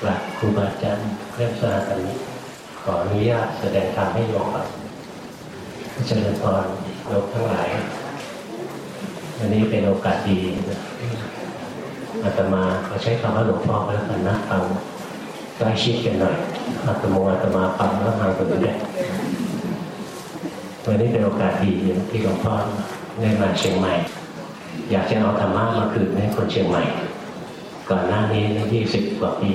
กราบครูบาอาจารย์เรื่องสาตอนนี้ขออนุญาตแสดงธรรมให้โยมครับเจริญพรโยมทั้งหลายวันนี้เป็นโอกาสดีอาตมาเขาใช้คำว่าหลวงพ่อแล้วกันนะฟังใกล้ชิดกันหน่อยอาตมาอาตมาฟังแล้วทางตันี้วันนี้เป็นโอกาสดีที่หลวงพ่อได้มาเชียงใหม่ อยากจะเอาธรรมะมาคืนให้คนเชียงใหม่ ก่อนหน้านี้ยี่สิบกว่าปี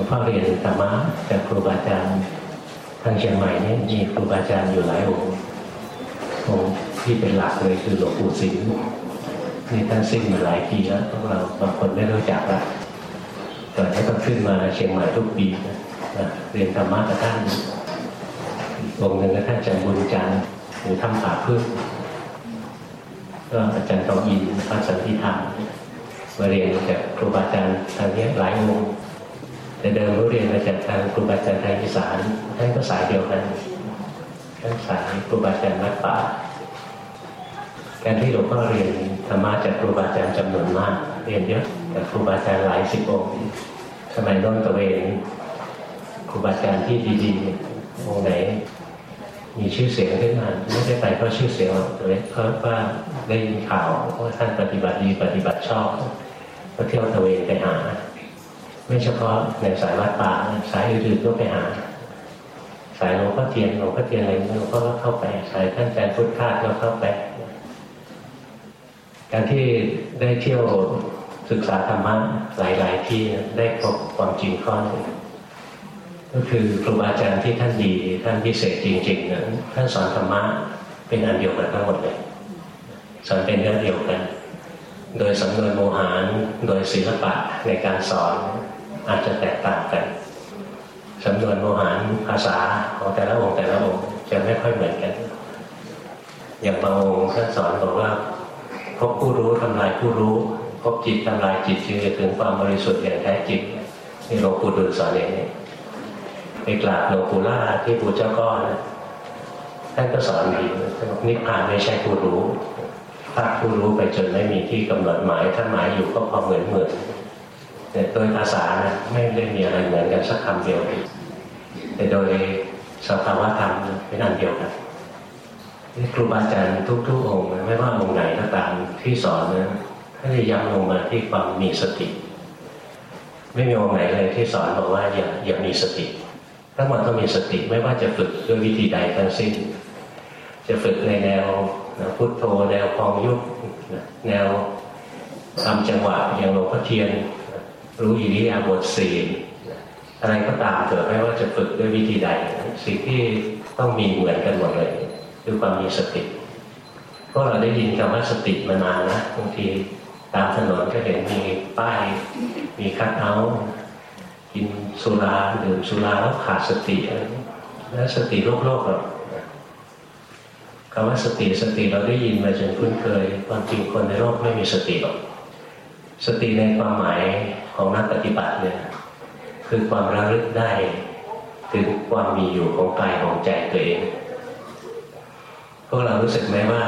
งพ่อเรียนธรรมะจากครูบาอาจารย์ทางเชียงใหม่นี่มีครูบาอาจารย์อยู่หลายองค์องค์ที่เป็นหลักเลยคือหลวงปู่สิงห์นี่ท่านสิ้นมาหลายปีแล้วพวกเราบางคนไม่รู้จักละก่อนที่ต้องขึ้นมาเชียงใหม่ทุกปีนะเรียนธรรมะกับท่านองค์หนึ่งก็ท่านอาจารย์บุญจันทร์หรือทำป่าพึ่งก็อาจารย์ทองอินพระสันติธรรมมาเรียนจากครูบาอาจารย์ทางนี้หลายองค์ แต่เดิมรู้เรียนมาจากทางครูบาอาจารย์ทางอีสานท่านก็สายเดียวกันท่านสายครูบาอาจารย์วัดป่าการที่หลวงพ่อเรียนธรรมะจากครูบาอาจารย์จำนวนมาก เรียนเยอะจากครูบาอาจารย์หลายสิบองค์สมัยน้นตะเวนครูบาอาจารย์ที่ดีๆองค์ไหน มีชื่อเสียงขึ้นมาไม่ได้ไปเพราะชื่อเสียงแต่เพราะว่าได้ยินข่าวว่าท่านปฏิบัติดีปฏิบัติชอบก็เที่ยวตะเวนไปหา ไม่เฉพาะในสายวัดป่าสายอื่นๆก็ไปหา สายหลวงพ่อเทียนหลวงพ่อเทียนอะไรหลวงพ่อก็เข้าไป สายท่านอาจารย์พุทธทาสก็เข้าไป การที่ได้เที่ยวศึกษาธรรมะหลาย ๆ ที่ได้พบความจริงข้อหนึ่งก็คือครูบาอาจารย์ที่ท่านดีท่านพิเศษจริงๆนั้นท่านสอนธรรมะเป็นอันเดียวกันทั้งหมดเลยสอนเป็นเรื่องเดียวกัน โดยสำนวนโมหารโดยศิลปะในการสอน อาจจะแตกต่างกันสำนวนโมหารภาษาของแต่ละองค์แต่ละองค์จะไม่ค่อยเหมือนกัน อย่างบางองค์ท่านสอนบอกว่าพบผู้รู้ทำลายผู้รู้พบจิตทำลายจิตจึงจะถึงความบริสุทธิ์อย่างแท้จริงนี่หลวงปู่ดูลสอนเอย่างนี้ไปกราบหลวงปู่ล่าที่ปู่เจ้าก้อนท่านก็สอนดีนิพพานไม่ใช่ผู้รู้ถ้าผู้รู้ไปจนไม่มีที่กำหนดหมายถ้าหมายอยู่ก็พอเหมือนเหมือน แต่โดยภาษานะไม่ได้มีอะไรเหมือนกันสักคำเดียวแต่โดยสภาวะธรรมเป็นอันเดียวกันนี่ครูบาอาจารย์ทุกๆองค์ไม่ว่าองค์ไหนก็ตามที่สอนนะท่านจะย้ำลงมาที่ความมีสติ ไม่มีองค์ไหนเลยที่สอนบอกว่าอย่าอย่ามีสติทั้งหมดต้องมีสติไม่ว่าจะฝึกด้วยวิธีใดทั้งสิ้น จะฝึกในแนวพุทโธแนวพองยุบแนวทำจังหวะอย่างหลวงพ่อเทียน รู้อิริยาบถสี่อะไรก็ตามเถอะไม่ว่าจะฝึกด้วยวิธีใด สิ่งที่ต้องมีเหมือนกันหมดเลย คือความมีสติพวกเราได้ยินคำว่าสติมานานนะบางทีตามถนนก็เห็นมีป้าย มีคัดเอากินสุราดื่มสุราแล้วขาดสติแล้วสติโลกโลกหรอกคำว่าสติสติเราได้ยินมาจนคุ้นเคยความจริงคนในโลกไม่มีสติหรอกสติในความหมาย ของนักปฏิบัติเนี่ยคือความระลึกได้ถึงความมีอยู่ของกายของใจตัวเองพวกเรารู้สึกไหมว่า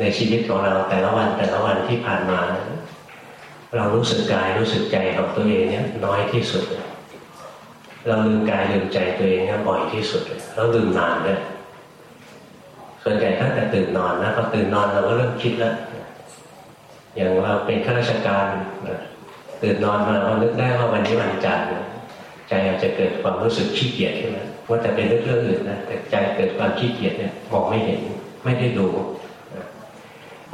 ในชีวิตของเราแต่ละวันแต่ละวันที่ผ่านมา เรารู้สึกกายรู้สึกใจของตัวเองเนี่ยน้อยที่สุด เราลืมกายลืมใจตัวเองเนี่ยบ่อยที่สุดเราลืมนานด้วยส่วนใหญ่ตั้งแต่ตื่นนอนนะพอตื่นนอนเราก็เริ่มคิดแล้วอย่างเราเป็นข้าราชการ ตื่นนอนมาเรานึกได้ว่าวันนี้วันจันทร์ใจอาจจะเกิดความรู้สึกขี้เกียจขึ้นมาว่าแต่เป็นเรื่องอื่นนะแต่ใจเกิดความขี้เกียจเนี่ยมองไม่เห็นไม่ได้ดู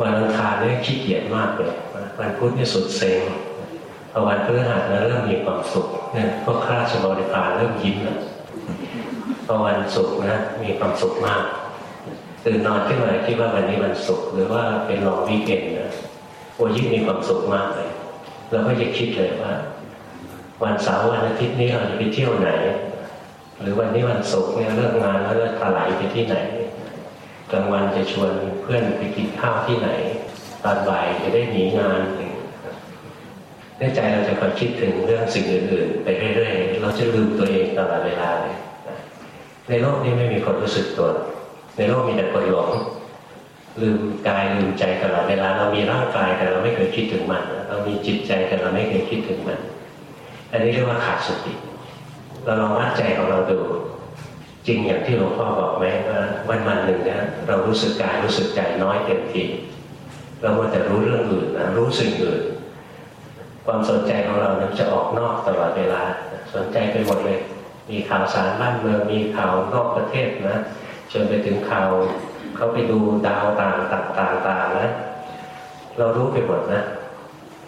วันอังคารเนี่ยขี้เกียจมากเลยวันพุธเนี่ยสุดเซ็งพอวันพฤหัสนะเริ่มมีความสุขเนี่ยพวกข้าราชบริพารเริ่มยิ้มแล้วพอวันศุกร์นะมีความสุขมากตื่นนอนขึ้นมาคิดว่าวันนี้วันศุกร์หรือว่าเป็นลองวีเกนนะโอ้ยิ่งมีความสุขมากเลย เราก็จะคิดเลยว่า วันเสาร์วันอาทิตย์นี้เราจะไปเที่ยวไหน หรือวันนี้วันศุกร์เนี่ยเลิกงานแล้วจะถลายไปที่ไหนกลางวันจะชวนเพื่อนไปกินข้าวที่ไหน ตอนบ่ายจะได้หนีงานในใจเราจะคอยคิดถึงเรื่องสิ่งอื่นๆ ไปเรื่อยๆ เราจะลืมตัวเองตลอดเวลาเลยในโลกนี้ไม่มีคนรู้สึกตัว ในโลกมีแต่คนหลงลืมกายลืมใจตลอดเวลาเรามีร่างกายแต่เราไม่เคยคิดถึงมัน เรามีจิตใจแต่เราไม่เคยคิดถึงมันอันนี้เรียกว่าขาดสติ เราลองวัดใจของเราดู จริงอย่างที่หลวงพ่อบอกไหมว่าวันวันหนึ่งนี่ยเรารู้สึกกายรู้สึกใจน้อยเต็มทีเราว่าแต่รู้เรื่องอื่นนะรู้สิ่งอื่น ความสนใจของเรานั้นจะออกนอกตลอดเวลา สนใจไปหมดเลย มีข่าวสารบ้านเมืองมีข่าวนอกประเทศนะจนไปถึงข่าวเขาไปดูดาวต่างต่างต่างนะเรารู้ไปหมดนะ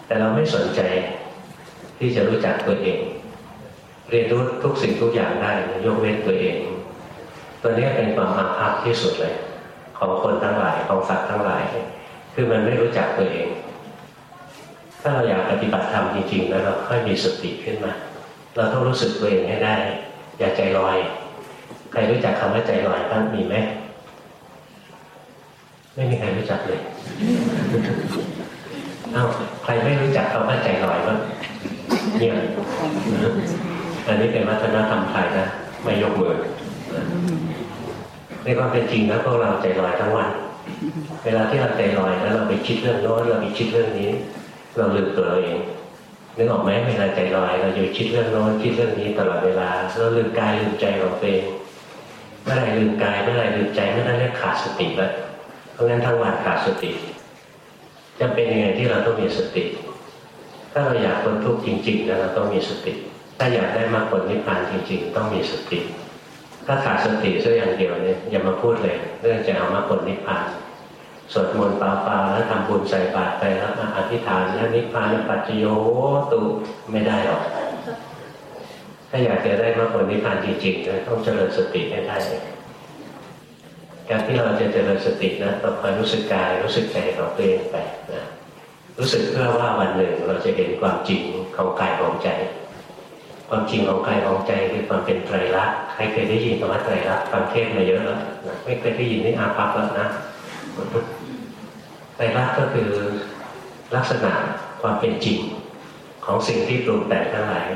แต่เราไม่สนใจที่จะรู้จักตัวเอง เรียนรู้ทุกสิ่งทุกอย่างได้ยกเว้นตัวเอง ตัวนี้เป็นความอาภัพที่สุดเลย ของคนทั้งหลายของสัตว์ทั้งหลาย คือมันไม่รู้จักตัวเอง ถ้าเราอยากปฏิบัติธรรมจริงๆแล้วเราค่อยมีสติขึ้นมา เราต้องรู้สึกตัวเองให้ได้ อย่าใจลอยใครรู้จักคำว่าใจลอยบ้างมีไหมไม่มีใครรู้จักเลย อ้าใครไม่รู้จักคำว่าใจลอยบ้างเนี่ยอันนี้เป็นวัฒนธรรมไทยนะไม่ยกมือในความเป็นจริงแล้วพวกเราใจลอยทั้งวัน เวลาที่เราใจลอยแล้วเราไปคิดเรื่องโน้นเราไปคิดเรื่องนี้ เราลืมตัวเราเองนึกออกไหมเวลาใจลอย เราอยู่คิดเรื่องโน้นคิดเรื่องนี้ตลอดเวลาเราลืมกายลืมใจเราเองเมื่อไรลืมกายเมื่อไรลืมใจเมื่อนั้นเรียกขาดสติแล้วเพราะงั้นทั้งวันขาดสติ จะเป็นยังไงที่เราต้องมีสติ ถ้าเราอยากพ้นทุกข์จริงๆนะเราต้องมีสติ ถ้าอยากได้มากผลนิพพานจริง ๆ ต้องมีสติ ถ้าขาดสติสักอย่างเดียวเนี่ยอย่ามาพูดเลยเรื่องจะเอามาผลนิพพานสวดมนต์ปาปาแล้วทำบุญใส่บาตรไปแล้วอธิษฐานแล้วนิพพานปัจจโยตุไม่ได้หรอก ถ้าอยากจะได้มากผลนิพพานจริงๆต้องเจริญสติให้ได้ การที่เราจะเจริญสตินะต้องคอยรู้สึกกายรู้สึกใจของตัวเองไปนะรู้สึกเพื่อว่าวันหนึ่งเราจะเห็นความจริงของกายของใจ ความจริงของกายของใจคือความเป็นไตรลักษณ์ใครเคยได้ยินคำว่าไตรลักษณ์ฟังเทศมาเยอะแล้วนะไม่เคยได้ยินนี่อาภัพแล้วนะไตรลักษณ์ก็คือลักษณะความเป็นจริงของสิ่งที่ปรุงแต่งทั้งหลาย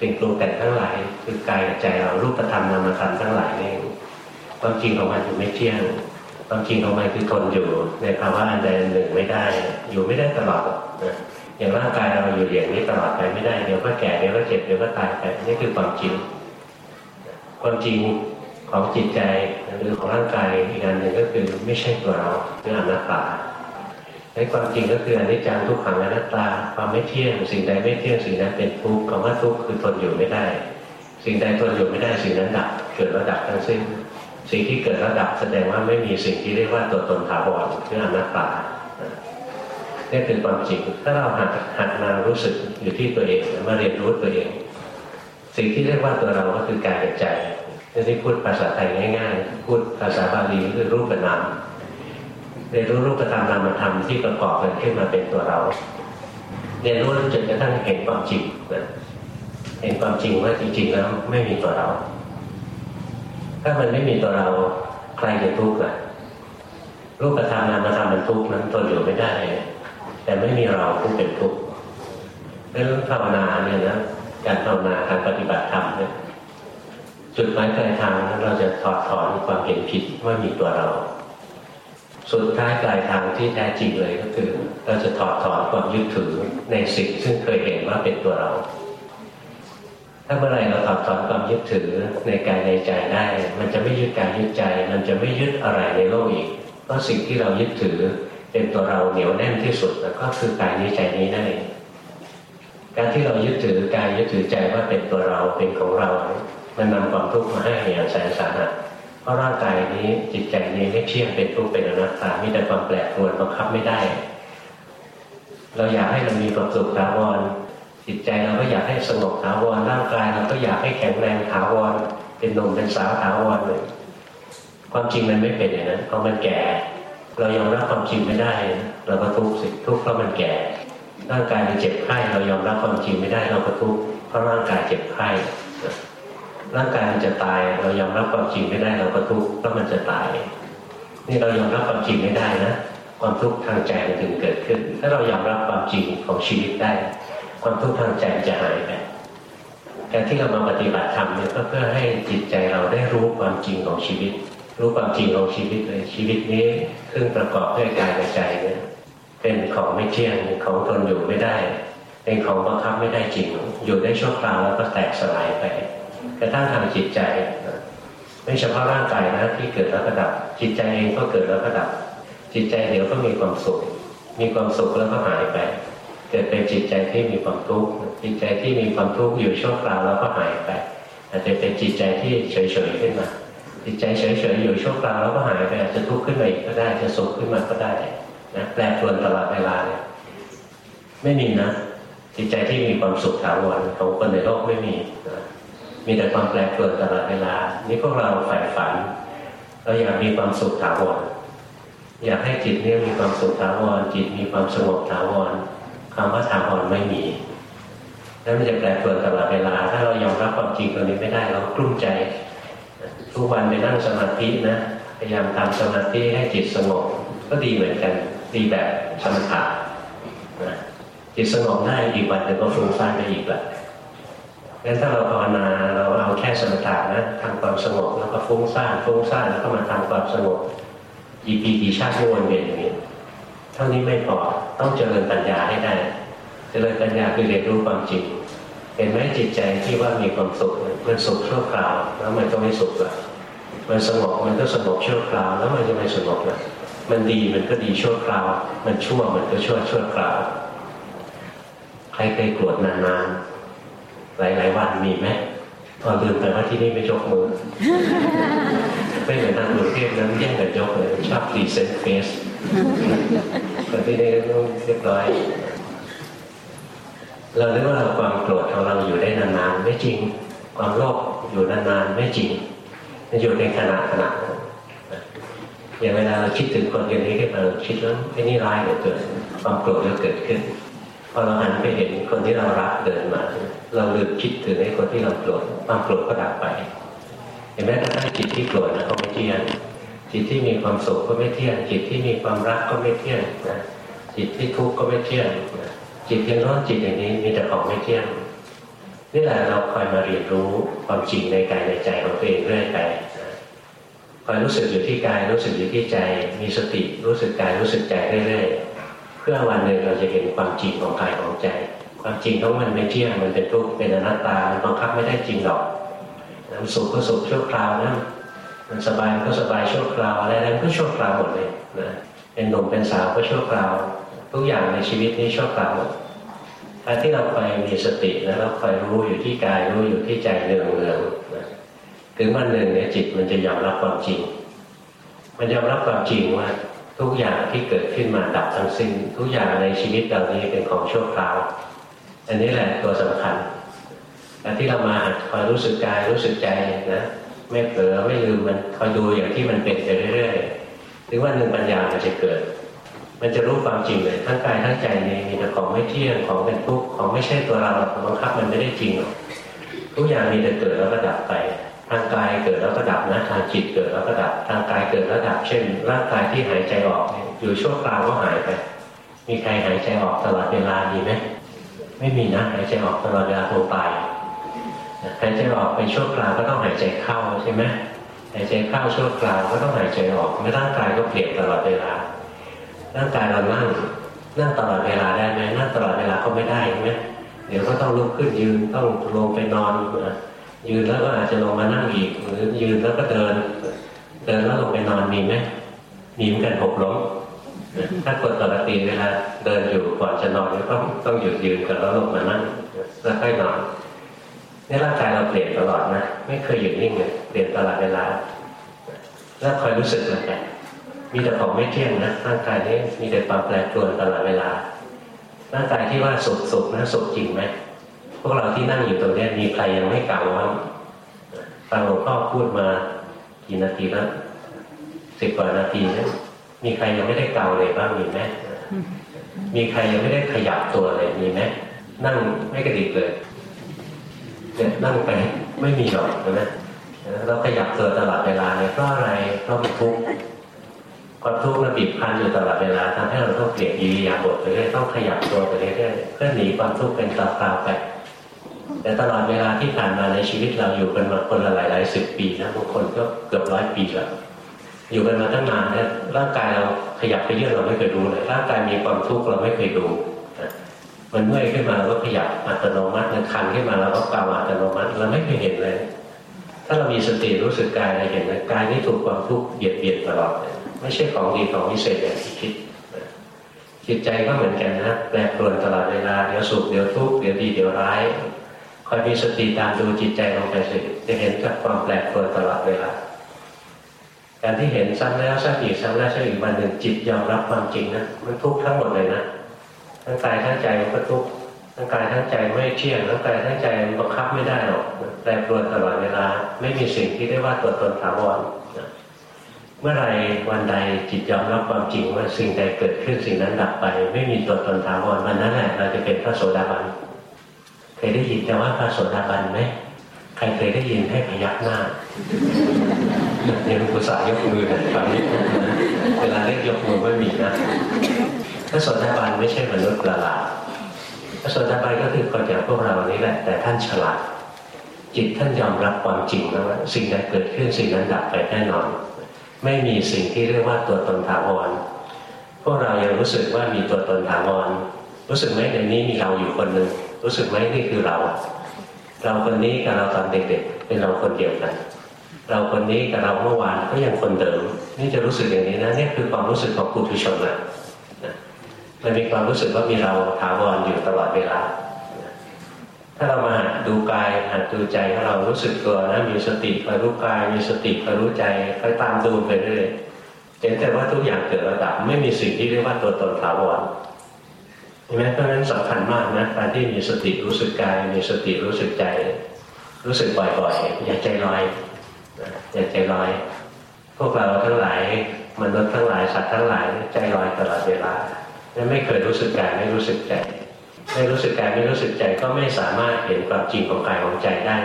สิ่งปรุงแต่งทั้งหลาย คือกายกับใจเรารูปธรรมนามธรรมทั้งหลายนี่ ความจริงของมันคือไม่เที่ยงความจริงของมันคือทนอยู่ในภาวะอันใดหนึ่งไม่ได้ อยู่ไม่ได้ตลอดนะอย่างร่างกายเราอยู่อย่างนี้ตลอดไปไม่ได้เดี๋ยวก็แก่เดี๋ยวก็เจ็บเดี๋ยวก็ตายไปนี่คือความจริง ความจริงของจิตใจหรือของร่างกายอีกอันหนึ่งก็คือไม่ใช่ตัวเราคืออนัตตาในความจริงก็คืออนิจจังทุกขังอนัตตา ความไม่เที่ยงสิ่งใดไม่เที่ยงสิ่งนั้นเป็นทุกข์คำว่าทุกข์คือทนอยู่ไม่ได้ สิ่งใดทนอยู่ไม่ได้สิ่งนั้นดับเกิดระดับทั้งสิ้น สิ่งที่เกิดระดับแสดงว่าไม่มีสิ่งที่เรียกว่าตัวตนถาวรคืออนัตตานี่คือความจริงถ้าเราหัดหัดมารู้สึกอยู่ที่ตัวเองมาเรียนรู้ตัวเอง สิ่งที่เรียกว่าตัวเราก็คือกายกับใจที่พูดภาษาไทยง่ายๆ พูดภาษาบาลีคือรูปนามเรียนรู้รูปธรรมนามธรรมที่ประกอบกันขึ้นมาเป็นตัวเราเรียนรู้จนกระทั่งเห็นความจริงนะเห็นความจริงว่าจริงๆแล้วไม่มีตัวเรา ถ้ามันไม่มีตัวเราใครจะทุกข์ล่ะรูปธรรมนามธรรมมันทุกข์นั้นตนอยู่ไม่ได้ แต่ไม่มีเราผู้เป็นทุกข์เรื่องภาวนาเนี่ยนะการภาวนาการปฏิบัติธรรมเนี่ยจุดหมายปลายทางเราจะถอดถอนความเห็นผิดว่ามีตัวเรา สุดท้ายปลายทางที่แท้จริงเลยก็คือ เราจะถอดถอนความยึดถือในสิ่งซึ่งเคยเห็นว่าเป็นตัวเรา ถ้าเมื่อไรเราถอดถอนความยึดถือในกายในใจได้ มันจะไม่ยึดกายยึดใจ มันจะไม่ยึดอะไรในโลกอีก เพราะสิ่งที่เรายึดถือเป็นตัวเราเหนียวแน่นที่สุดแล้วก็คือกายนี้ใจนี้นั่นเองการที่เรายึดถือกายยึดถือใจว่าเป็นตัวเราเป็นของเรา มันนำความทุกข์มาให้อย่างแสนสาหัสเพราะร่างกายนี้จิตใจนี้ไม่เที่ยงเป็นทุกข์เป็นอนัตตามีแต่ความแปรปรวนบังคับไม่ได้ เราอยากให้มันมีความสุขถาวร จิตใจเราก็อยากให้สงบถาวรร่างกายเราก็อยากให้แข็งแรงถาวรเป็นหนุ่มเป็นสาวถาวรเลยความจริงมันไม่เป็นอย่างนั้นเพราะมันแก่ เรายอมรับความจริงไม่ได้ เราก็ทุกข์สิทุกข์เพราะมันแก่ ร่างกายมันเจ็บไข้เรายอมรับความจริงไม่ได้เราก็ทุกข์เพราะร่างกายเจ็บไข้ร่างกายมันจะตาย เรายอมรับความจริงไม่ได้เราก็ทุกข์เพราะมันจะตาย นี่เรายอมรับความจริงไม่ได้นะความทุกข์ทางใจมันถึงเกิดขึ้น ถ้าเรายอมรับความจริงของชีวิตได้ ความทุกข์ทางใจจะหายไปการที่เรามาปฏิบัติธรรมเนี่ยก็เพื่อให้จิตใจเราได้รู้ความจริงของชีวิต รู้ความจริงของชีวิตเลยชีวิตนี้ซึ่งประกอบด้วยกายกับใจเนี่ยเป็นของไม่เที่ยงของทนอยู่ไม่ได้ เป็นของบังคับไม่ได้จริง อยู่ได้ชั่วคราวแล้วก็แตกสลายไปกระทั่งทางจิตใจไม่เฉพาะร่างกายนะที่เกิดแล้วก็ดับ จิตใจเองก็เกิดแล้วก็ดับ จิตใจเดี๋ยวก็มีความสุข มีความสุขแล้วก็หายไป เกิดเป็นจิตใจที่มีความทุกข์จิตใจที่มีความทุกข์อยู่ชั่วคราวแล้วก็หายไปอาจจะเป็นจิตใจที่เฉยๆขึ้นมา จิตใจเฉยๆอยู่ชั่วคราวแล้วก็หายไปอาจจะทุกข์ขึ้นมาอีกก็ได้จะสุขขึ้นมาก็ได้นะแปรปรวนตลอดเวลาเนี่ยไม่มีนะ จิตใจที่มีความสุขถาวรของคนในโลกไม่มีนะมีแต่ความแปรปรวนตลอดเวลา นี่พวกเราฝ่ายฝัน เราอยากมีความสุขถาวรอยากให้จิตเนี่ยมีความสุขถาวรจิตมีความสงบถาวร คำว่าถาวรไม่มีแล้วมันจะแปรปรวนตลอดเวลา ถ้าเรายอมรับความจริงตรงนี้ไม่ได้เรากลุ้มใจ ทุกวันไปนั่งสมาธินะพยายามทำสมาธิให้จิตสงบก็ดีเหมือนกันดีแบบสมถะนะจิตสงบได้อีกวันหนึ่งก็ฟุ้งซ่านไปอีกละงั้นถ้าเราภาวนาเราเอาแค่สมถะนะทำความสงบแล้วก็ฟุ้งซ่านฟุ้งซ่านแล้วก็มาทำความสงบกี่ปีกี่ชาติที่วนเวียนอย่างนี้เท่านี้ไม่พอ ต้องเจริญปัญญาให้ได้ เจริญปัญญาคือเรียนรู้ความจริง เห็นไหมจิตใจที่ว่ามีความสุขมันสุขชั่วคราว แล้วมันก็ไม่สุขละมันสงบมันก็สงบชั่วคราว แล้วมันจะไม่สงบละมันดีมันก็ดีชั่วคราว มันชั่วมันก็ชั่วชั่วคราว ใครเคยโกรธนานๆหลายๆวันมีไหมพอลืมไปว่าที่นี่ไม่ยกมือไม่เหมือนทางกรุงเทพนั้นแย่งกันยกเลยชอบรีเซ็ตเฟส แต่ที่นี่ต้องเรียบร้อย เราเรียกว่าเราความโกรธของเราอยู่ได้นานๆไม่จริง ความโลภอยู่นานๆไม่จริงมันอยู่ในขณะขณะอย่างเวลาเราคิดถึงคนคนนี้ขึ้นมาคิดแล้วไอ้นี่ร้ายเหลือเกินความโกรธจะเกิดขึ้นพอเราหันไปเห็นคนที่เรารักเดินมา เราลืมคิดถึงไอ้คนที่เราโกรธความโกรธก็ดับไป เห็นไหมถ้าจิตที่โกรธนะก็ไม่เที่ยง จิตที่มีความสุขก็ไม่เที่ยง จิตที่มีความรักก็ไม่เที่ยงนะจิตที่ทุกข์ก็ไม่เที่ยงนะจิตยังร้อนจิตอย่างนี้มีแต่ของไม่เที่ยงนี่แหละเราคอยมาเรียนรู้ความจริงในกายในใจของตัวเองเรื่อยไปคอยรู้สึกอยู่ที่กายรู้สึกอยู่ที่ใจ มีสติรู้สึกกายรู้สึกใจเรื่อยๆเพื่อวันหนึ่งเราจะเห็นความจริงของกายของใจ ความจริงของมันไม่เที่ยงมันเป็นทุกข์เป็นอนัตตาบังคับไม่ได้จริงหรอกมันสุขก็สุขชั่วคราวนะ มันสบายก็สบายชั่วคราวอะไรๆก็ชั่วคราวหมดเลยนะเป็นหนุ่มเป็นสาวก็ชั่วคราว ทุกอย่างในชีวิตนี้ชั่วคราวหมดการที่เราคอยมีสติแล้วเราคอยรู้อยู่ที่กายรู้อยู่ที่ใจเรื่องเรื่องนะถึงวันหนึ่งเนี่ยจิตมันจะยอมรับความจริง มันยอมรับความจริงว่าทุกอย่างที่เกิดขึ้นมาดับทั้งสิ้น ทุกอย่างในชีวิตเรานี้เป็นของชั่วคราว อันนี้แหละตัวสำคัญการที่เรามาคอยรู้สึกกายรู้สึกใจนะ ไม่เผลอไม่ลืมมันคอยดูอย่างที่มันเป็นไปเรื่อยๆถึงวันหนึ่งปัญญามันจะเกิด มันจะรู้ความจริงเลยทั้งกายทั้งใจเนี่ยมีแต่ของไม่เที่ยงของเป็นทุกข์ของไม่ใช่ตัวเราบังคับมันไม่ได้จริงหรอกทุกอย่างมีแต่เกิดแล้วก็ดับไปทางกายเกิดแล้วก็ดับนะทางจิตเกิดแล้วก็ดับทางกายเกิดแล้วดับ เช่น ร่างกายที่หายใจออกอยู่ชั่วคราวก็หายไป มีใครหายใจออกตลอดเวลามีไหมไม่มีนะหายใจออกตลอดเวลาคงตาย หายใจออกไปชั่วคราวก็ต้องหายใจเข้าใช่ไหมหายใจเข้าชั่วคราวก็ต้องหายใจออกไม่ร่างกายก็เปลี่ยนตลอดเวลาร่างกายเรานั่งนั่งตลอดเวลาได้ไหมนั่งตลอดเวลาก็ไม่ได้ใช่ไหมเดี๋ยวก็ต้องลุกขึ้นยืนต้องลงไปนอนยืนแล้วก็อาจจะลงมานั่งอีกหรือยืนแล้วก็เดิน เดินแล้วลงไปนอนมีไหมมีเหมือนกันหกล้มถ้ากดปกติเวลาเดินอยู่ก่อนจะนอนก็ต้องต้องหยุดยืนกันแล้วลงมานั่งแล้วค่อยนอน นี่ร่างกายเราเปลี่ยนตลอดนะ ไม่เคยหยุดนิ่งเลยเปลี่ยนตลอดเวลาแล้วคอยรู้สึกเลยมีแต่ของไม่เที่ยงนะร่างกายนี้มีแต่ความแปรปรวนตลอดเวลา ร่างกายที่ว่าสุขสุขนะสุขจริงไหมพวกเราที่นั่งอยู่ตรงนี้มีใครยังไม่เก่าบ้างฟังหลวงพ่อพูดมากี่นาทีแล้วสิบกว่านาทีนะมีใครยังไม่ได้เกาเลยบ้างมีไหมมีใครยังไม่ได้ขยับตัวเลยมีไหมนั่งไม่กระดิกเลย เนี่ยนั่งไปไม่มีหรอกนะเราขยับตัวตลอดเวลาเนี่ยเพราะอะไรเพราะทุกข์ความทุกข์มันบีบคั้นอยู่ตลอดเวลาทำให้เราต้องเปลี่ยนอิริยาบถไปเรื่อยต้องขยับตัวไปเรื่อยเพื่อหนีความทุกข์เป็นคราวๆไปแต่ตลอดเวลาที่ผ่านมาในชีวิตเราอยู่กันมาคนละหลายหลายสิบปีนะบางคนก็เกือบร้อยปีแล้วอยู่กันมาตั้งนานเนี่ยร่างกายเราขยับไปเยื่อนเราไม่เคยดูเลยร่างกายมีความทุกข์เราไม่เคยดู มันเมื่อยขึ้นมาเราก็ขยับอัตโนมัติมันคันขึ้นมาเราก็กาวอัตโนมัติเราไม่เคยเห็นเลย ถ้าเรามีสติรู้สึกกายเราเห็นเลยกายนี้ถูกความทุกข์เบียดเบียนตลอดเลยไม่ใช่ของดีของวิเศษอย่างที่คิดจิตใจก็เหมือนกันนะแปรปรวนตลอดเวลาเดี๋ยวสุขเดี๋ยวทุกข์เดี๋ยวดีเดี๋ยวร้ายคอยมีสติตามดูจิตใจลงไปสิจะเห็นกับความแปรปรวนตลอดเวลาการที่เห็นซ้ำแล้วซ้ำอีกซ้ำแล้วซ้ำอีกวันหนึ่งจิตยอมรับความจริงนะมันทุกข์ทั้งหมดเลยนะ ทั้งกายทั้งใจมันก็ทุกข์ทั้งกายทั้งใจไม่เที่ยงทั้งกายทั้งใจมันบังคับไม่ได้หรอกแปรปรวนตลอดเวลา ไม่มีสิ่งที่เรียกว่าตัวตนถาวรเมื่อไรวันใดจิตยอมรับความจริงว่าสิ่งใดเกิดขึ้นสิ่งนั้นดับไป ไม่มีตัวตนถาวรวันนั้นแหละเราจะเป็นพระโสดาบันเคยได้ยินแต่ว่าพระโสดาบันไหมใครเคยได้ยินให้พยักหน้าเนี่ยภาษายกมือนะฝั่งนี้เวลาเรียกยกมือไม่มีนะ พระโสดาบันไม่ใช่มนุษย์ประหลาดพระโสดาบันก็คือคนอย่างพวกเรานี้แหละ แต่ท่านฉลาด จิตท่านยอมรับความจริงแล้วว่าสิ่งใดเกิดขึ้นสิ่งนั้นดับไปแน่นอน ไม่มีสิ่งที่เรียกว่าตัวตนถาวรพวกเรายังรู้สึกว่ามีตัวตนถาวรรู้สึกไหมในนี้มีเราอยู่คนหนึ่งรู้สึกไหมนี่คือเรา เราคนนี้กับเราตอนเด็กๆเป็นเราคนเดียวกัน เราคนนี้กับเราเมื่อวานก็ยังคนเดิม นี่จะรู้สึกอย่างนี้นะนี่คือความรู้สึกของปุถุชนนะ มันมีความรู้สึกว่ามีเราถาวรอยู่ตลอดเวลา ถ้าเรามาหัดดูกายหัดดูใจถ้าเรารู้สึกตัวนะมีสติคอยรู้กายมีสติคอยรู้ใจคอยตามดูไปเรื่อยเห็นแต่ว่าทุกอย่างเกิดระดับไม่มีสิ่งที่เรียกว่าตัวตนถาวรเห็นไหมเพราะฉะนั้นสำคัญมากนะการที่มีสติรู้สึกกาย มีสติรู้สึกใจ รู้สึกบ่อยๆอย่าใจลอยอย่าใจลอย พวกเราทั้งหลายมนุษย์ทั้งหลายสัตว์ทั้งหลายใจลอยตลอดเวลา ไม่เคยรู้สึกกายไม่รู้สึกใจไม่รู้สึกกายไม่รู้สึกใจก็ไม่สามารถเห็นความจริงของกายของใจได้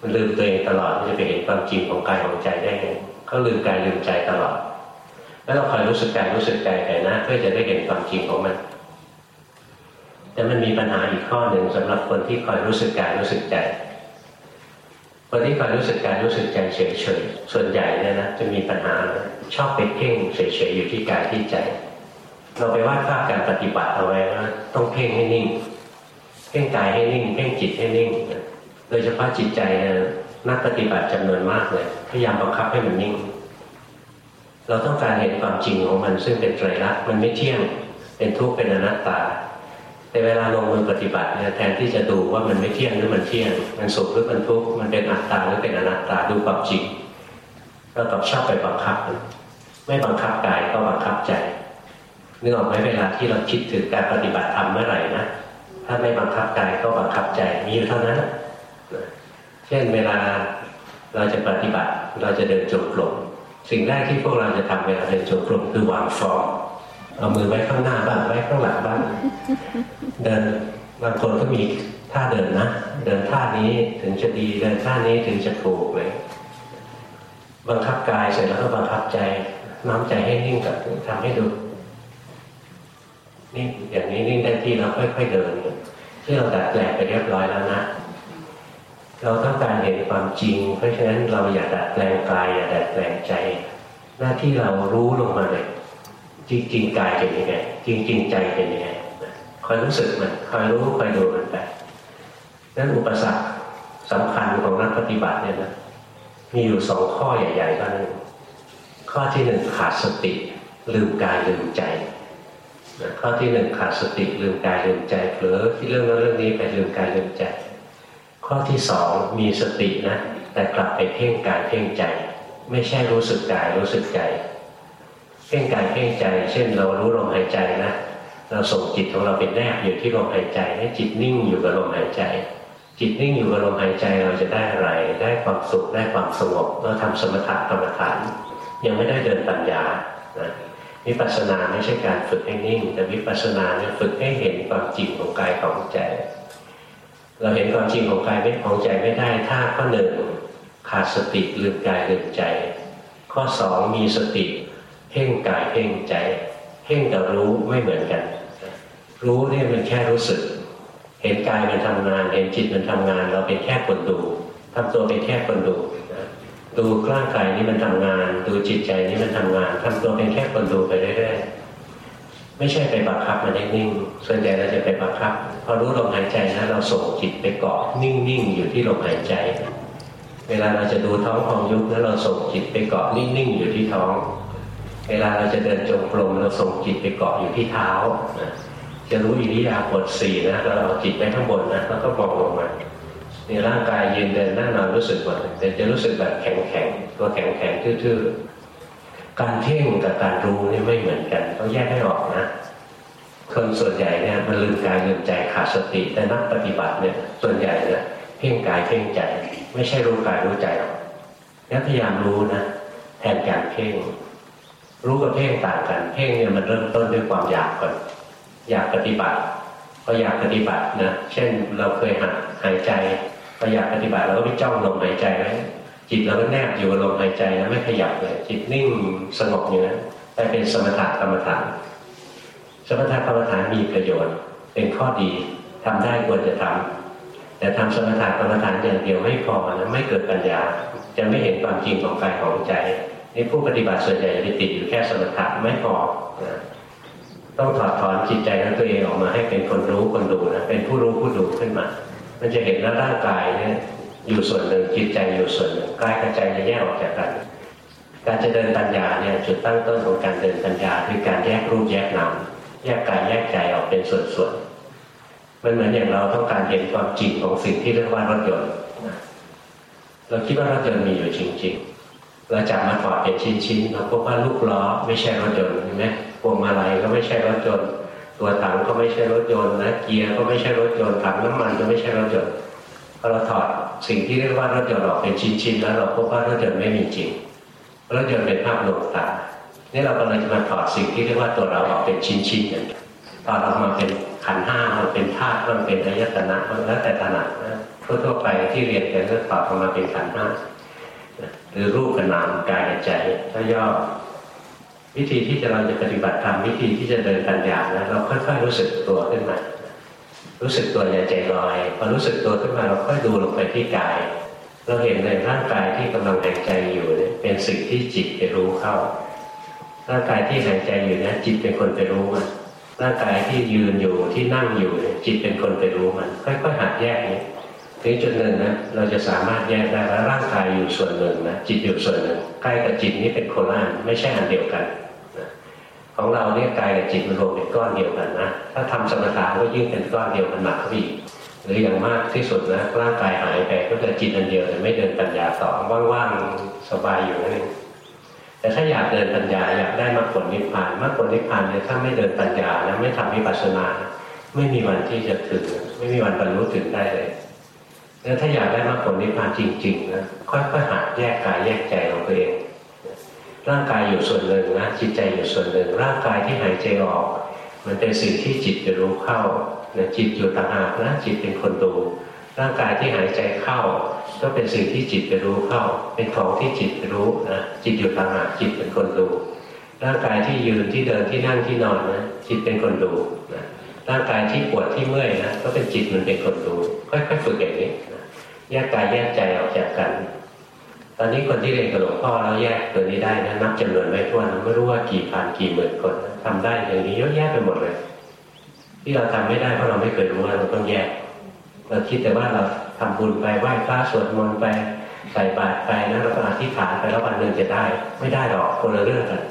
มันลืมตัวเองตลอดจะไปเห็นความจริงของกายของใจได้ไงก็ลืมกายลืมใจตลอด แล้วเราคอยรู้สึกกายรู้สึกใจไปนะเพื่อจะได้เห็นความจริงของมัน แต่มันมีปัญหาอีกข้อหนึ่งสำหรับคนที่คอยรู้สึกกายรู้สึกใจคนที่คอยรู้สึกกายรู้สึกใจเฉยๆส่วนใหญ่เนี่ยนะจะมีปัญหาชอบไปเพ่งเฉยๆอยู่ที่กายที่ใจ เราไปวาดภาพการปฏิบัติเอาไว้ว่าต้องเพ่งให้นิ่งเพ่งกายให้นิ่งเพ่งจิตให้นิ่งโดยเฉพาะจิตใจนักปฏิบัติจำนวนมากเลยพยายามบังคับให้มันนิ่ง เราต้องการเห็นความจริงของมันซึ่งเป็นไตรลักษณ์มันไม่เที่ยงเป็นทุกข์เป็นอนัตตา แต่เวลาลงมือปฏิบัติเนี่ยแทนที่จะดูว่ามันไม่เที่ยงหรือมันเที่ยง มันสุขหรือมันทุกข์มันเป็นอัตตาหรือเป็นอนัตตาดูความจริงเราตอบชอบไปบังคับ ไม่บังคับกายก็บังคับใจ นึกออกไหมเวลาที่เราคิดถึงการปฏิบัติธรรมเมื่อไหร่นะถ้าไม่บังคับกายก็บังคับใจมีอยู่เท่านั้นเช่นเวลาเราจะปฏิบัติเราจะเดินจงกรมสิ่งแรกที่พวกเราจะทำเวลาเดินจงกรมคือวางฟอร์มเอามือไว้ข้างหน้าบ้างไว้ข้างหลังบ้างเดินบางคนก็มีท่าเดินนะเดินท่านี้ถึงจะดีเดินท่านี้ถึงจะถูกเลยบังคับกายเสร็จแล้วก็บังคับใจน้อมใจให้นิ่งกับทำให้ดู นี่อย่างนี้นิ่งได้ที่เราค่อยๆเดินที่เราดัดแปลงไปเรียบร้อยแล้วนะเราต้องการเห็นความจริง เพราะฉะนั้นเราอย่าดัดแปลงกายอย่าดัดแปลงใจ หน้าที่เรารู้ลงมาเลย จริงๆกายเป็นยังไงจริงๆใจเป็นยังไงคอยรู้สึกมันคอยรู้คอยดูมันไปนั่นอุปสรรคสำคัญของนักปฏิบัติเนี่ยนะมีอยู่สองข้อใหญ่ๆก็นึงข้อที่หนึ่งขาดสติ ลืมกายลืมใจ ข้อที่หนึ่งขาดสติลืมกายลืมใจเผลอที่เรื่องนั้นเรื่องนี้ไปลืมกายลืมใจ ข้อที่สองมีสตินะแต่กลับไปเพ่งกายเพ่งใจ ไม่ใช่รู้สึกกายรู้สึกใจ เพ่งกายเพ่งใจ เช่นเรารู้ลมหายใจนะเราส่งจิตของเราเป็นแนบอยู่ที่ลมหายใจให้จิตนิ่งอยู่กับลมหายใจ จิตนิ่งอยู่กับลมหายใจเราจะได้อะไร ได้ความสุขได้ความสงบเราทำสมถะกรรมฐาน ยังไม่ได้เดินปัญญานะ วิปัสสนาไม่ใช่การฝึกให้นิ่ง แต่วิปัสสนาเนี่ยฝึกให้เห็นความจริงของกายของใจ เราเห็นความจริงของกายไม่ของใจไม่ได้ ถ้าข้อหนึ่งขาดสติลืมกายลืมใจ ข้อสองมีสติเพ่งกายเพ่งใจเพ่งกับรู้ไม่เหมือนกัน รู้เนี่ยมันแค่รู้สึก เห็นกายมันทำงาน เห็นจิตมันทำงาน เราเป็นแค่คนดูทำตัวเป็นแค่คนดู ดูร่างกายนี้มันทำงาน ดูจิตใจนี้มันทำงานทำตัวเป็นแค่คนดูไปเรื่อยๆไม่ไม่ใช่ไปบังคับมันนิ่งๆส่วนใหญ่เราจะไปบังคับ พอรู้ลมหายใจนะเราส่งจิตไปเกาะนิ่งๆอยู่ที่ลมหายใจ เวลาเราจะดูท้องของยุบแล้วเราส่งจิตไปเกาะนิ่งๆอยู่ที่ท้อง เวลาเราจะเดินจงกรมเราส่งจิตไปเกาะอยู่ที่เท้าจะรู้อิริยาบถสี่นะเราเอาจิตไปข้างบนนะแล้วก็มองลงมา ในร่างกายยืนเดินนั่งนอนรู้สึกหมดแต่จะรู้สึกแบบแข็งๆตัวแข็งๆทื่อๆการเพ่งกับการรู้นี่ไม่เหมือนกันต้องแยกให้ออกนะคนส่วนใหญ่เนี่ยมันลืมกายลืมใจขาดสติแต่นักปฏิบัติเนี่ยส่วนใหญ่เนี่ยเพ่งกายเพ่งใจ ไม่ใช่รู้กายรู้ใจหรอกพยายามรู้นะแทนการเพ่งรู้กับเพ่งต่างกัน เพ่งเนี่ยมันเริ่มต้นด้วยความอยากก่อนอยากปฏิบัติพออยากปฏิบัตินะเช่นเราเคยหัดหายใจ ออยากปฏิบัติเราก็ไปจ้องลมหายใจไว้จิตเราก็แนบอยู่กับลมหายใจแล้วไม่ขยับเลยจิตนิ่งสงบอยู่นั้นแต่เป็นสมถะกรรมฐาน สมถะกรรมฐานมีประโยชน์ เป็นข้อดีทำได้ควรจะทำแต่ทำสมถะกรรมฐานอย่างเดียวไม่พอนะไม่เกิดปัญญา จะไม่เห็นความจริงของกายของใจนี่ผู้ปฏิบัติส่วนใหญ่จะติดอยู่แค่สมถะไม่พอนะต้องถอดถอนจิตใจของตัวเองออกมาให้เป็นคนรู้คนดูนะเป็นผู้รู้ผู้ดูขึ้นมา มันจะเห็นว่าร่างกายเนี่ยอยู่ส่วนหนึ่งจิตใจอยู่ส่วนหนึ่งกายกับใจจะแยกออกจากกัน การจะเดินปัญญาเนี่ยจุดตั้งต้นของการเดินปัญญาคือการแยกรูปแยกนามแยกกายแยกใจออกเป็นส่วนๆมันเหมือนอย่างเราต้องการเห็นความจริงของสิ่งที่เรียกว่ารถยนต์เราคิดว่ารถยนต์มีอยู่จริง ๆ เราจับมาถอดเป็นชิ้นๆเราพบว่าลูกล้อไม่ใช่รถยนต์เห็นไหมพวงมาลัยก็ไม่ใช่รถยนต์ ตัวถังก็ไม่ใช่รถยนต์นะเกียร์ก็ไม่ใช่รถยนต์ถังน้ำมันก็ไม่ใช่รถยนต์พอเราถอดสิ่งที่เรียกว่ารถยนต์ออกเป็นชิ้นๆแล้วเราพบว่ารถยนต์ไม่มีจริงรถยนต์เป็นภาพลวงตานี่เรากำลังจะมาถอดสิ่งที่เรียกว่าตัวเราออกเป็นชิ้นๆอย่างตอนออกมาเป็นขันห้ามันเป็นธาตุมันเป็นอายตนะมันแล้วแต่ถนัดนะทั่วไปที่เรียนกันก็ตอบออกมาเป็นขันห้าหรือรูปกับนามกายกับใจถ้าย่อ วิธีที่จะเราจะปฏิบัติธรรมวิธีที่จะเดินปัญญานะเราค่อยๆรู้สึกตัวขึ้นมา รู้สึกตัวอย่าใจลอยพอรู้สึกตัวขึ้นมาเราค่อยดูลงไปที่กาย เราเห็นในร่างกายที่กำลังหายใจอยู่เนี่ยเป็นสิ่งที่จิตไปรู้เข้า ร่างกายที่หายใจอยู่เนี่ยจิตเป็นคนไปรู้มันร่างกายที่ยืนอยู่ที่นั่งอยู่เนี่ยจิตเป็นคนไปรู้มัน ค่อยๆหัดแยกนี้ถึงจุดหนึ่งนะเราจะสามารถแยกได้ว่าร่างกายอยู่ส่วนหนึ่งนะจิตอยู่ส่วนหนึ่งกายกับจิตนี้เป็นคนละอันไม่ใช่อันเดียวกัน ของเราเนี่ยกายกับจิตมันรวมเป็นก้อนเดียวกันนะ ถ้าทำสมถะก็ยิ่งเป็นก้อนเดียวกันหนักขึ้นอีกหรืออย่างมากที่สุดนะร่างกายหายไปก็จะจิตอันเดียวแต่ไม่เดินปัญญาต่อว่างๆสบายอยู่นั่แต่ถ้าอยากเดินปัญญาอยากได้มรรคผลนิพพานมรรคผลนิพพานเนี่ยถ้าไม่เดินปัญญานะไม่ทำวิปัสสนา ไม่มีวันที่จะถึงไม่มีวันบรรลุถึงได้เลยแล้วถ้าอยากได้มรรคผลนิพพานจริงๆนะค่อยๆหัดแยกกายแยกใจของตัวเอง ร่างกายอยู่ส่วนหนึ่งนะจิตใจอยู่ส่วนหนึ่ง ร่างกายที่หายใจออก มันเป็นสิ่งที่จิตจะรู้เข้านะจิตอยู่ต่างหากนะจิตเป็นคนดู ร่างกายที่หายใจเข้า ก็เป็นสิ่งที่จิตไปรู้เข้า เป็นของที่จิตไปรู้นะจิตอยู่ต่างหากจิตเป็นคนดู ร่างกายที่ยืนที่เดินที่นั่งที่นอนนะจิตเป็นคนดูนะร่างกายที่ปวดที่เมื่อยนะก็เป็นจิตมันเป็นคนดูค่อยๆฝึกอย่างนี้นะแยกกายแยกใจออกจากกัน ตอนนี้คนที่เรียนกับหลวงพ่อแล้วแยกตัวนี้ได้นะนับจำนวนไม่ถ้วนไม่รู้ว่ากี่พันกี่หมื่นคนทำได้อย่างนี้เยอะแยะไปหมดเลย ที่เราทำไม่ได้เพราะเราไม่เคยรู้ว่าเราต้องแยกเราคิดแต่ว่าเราทำบุญไปไหว้พระสวดมนต์ไปใส่บาตรไปนะเราก็อธิษฐานไปแล้ววันหนึ่งจะได้ ไม่ได้หรอกคนละเรื่องกัน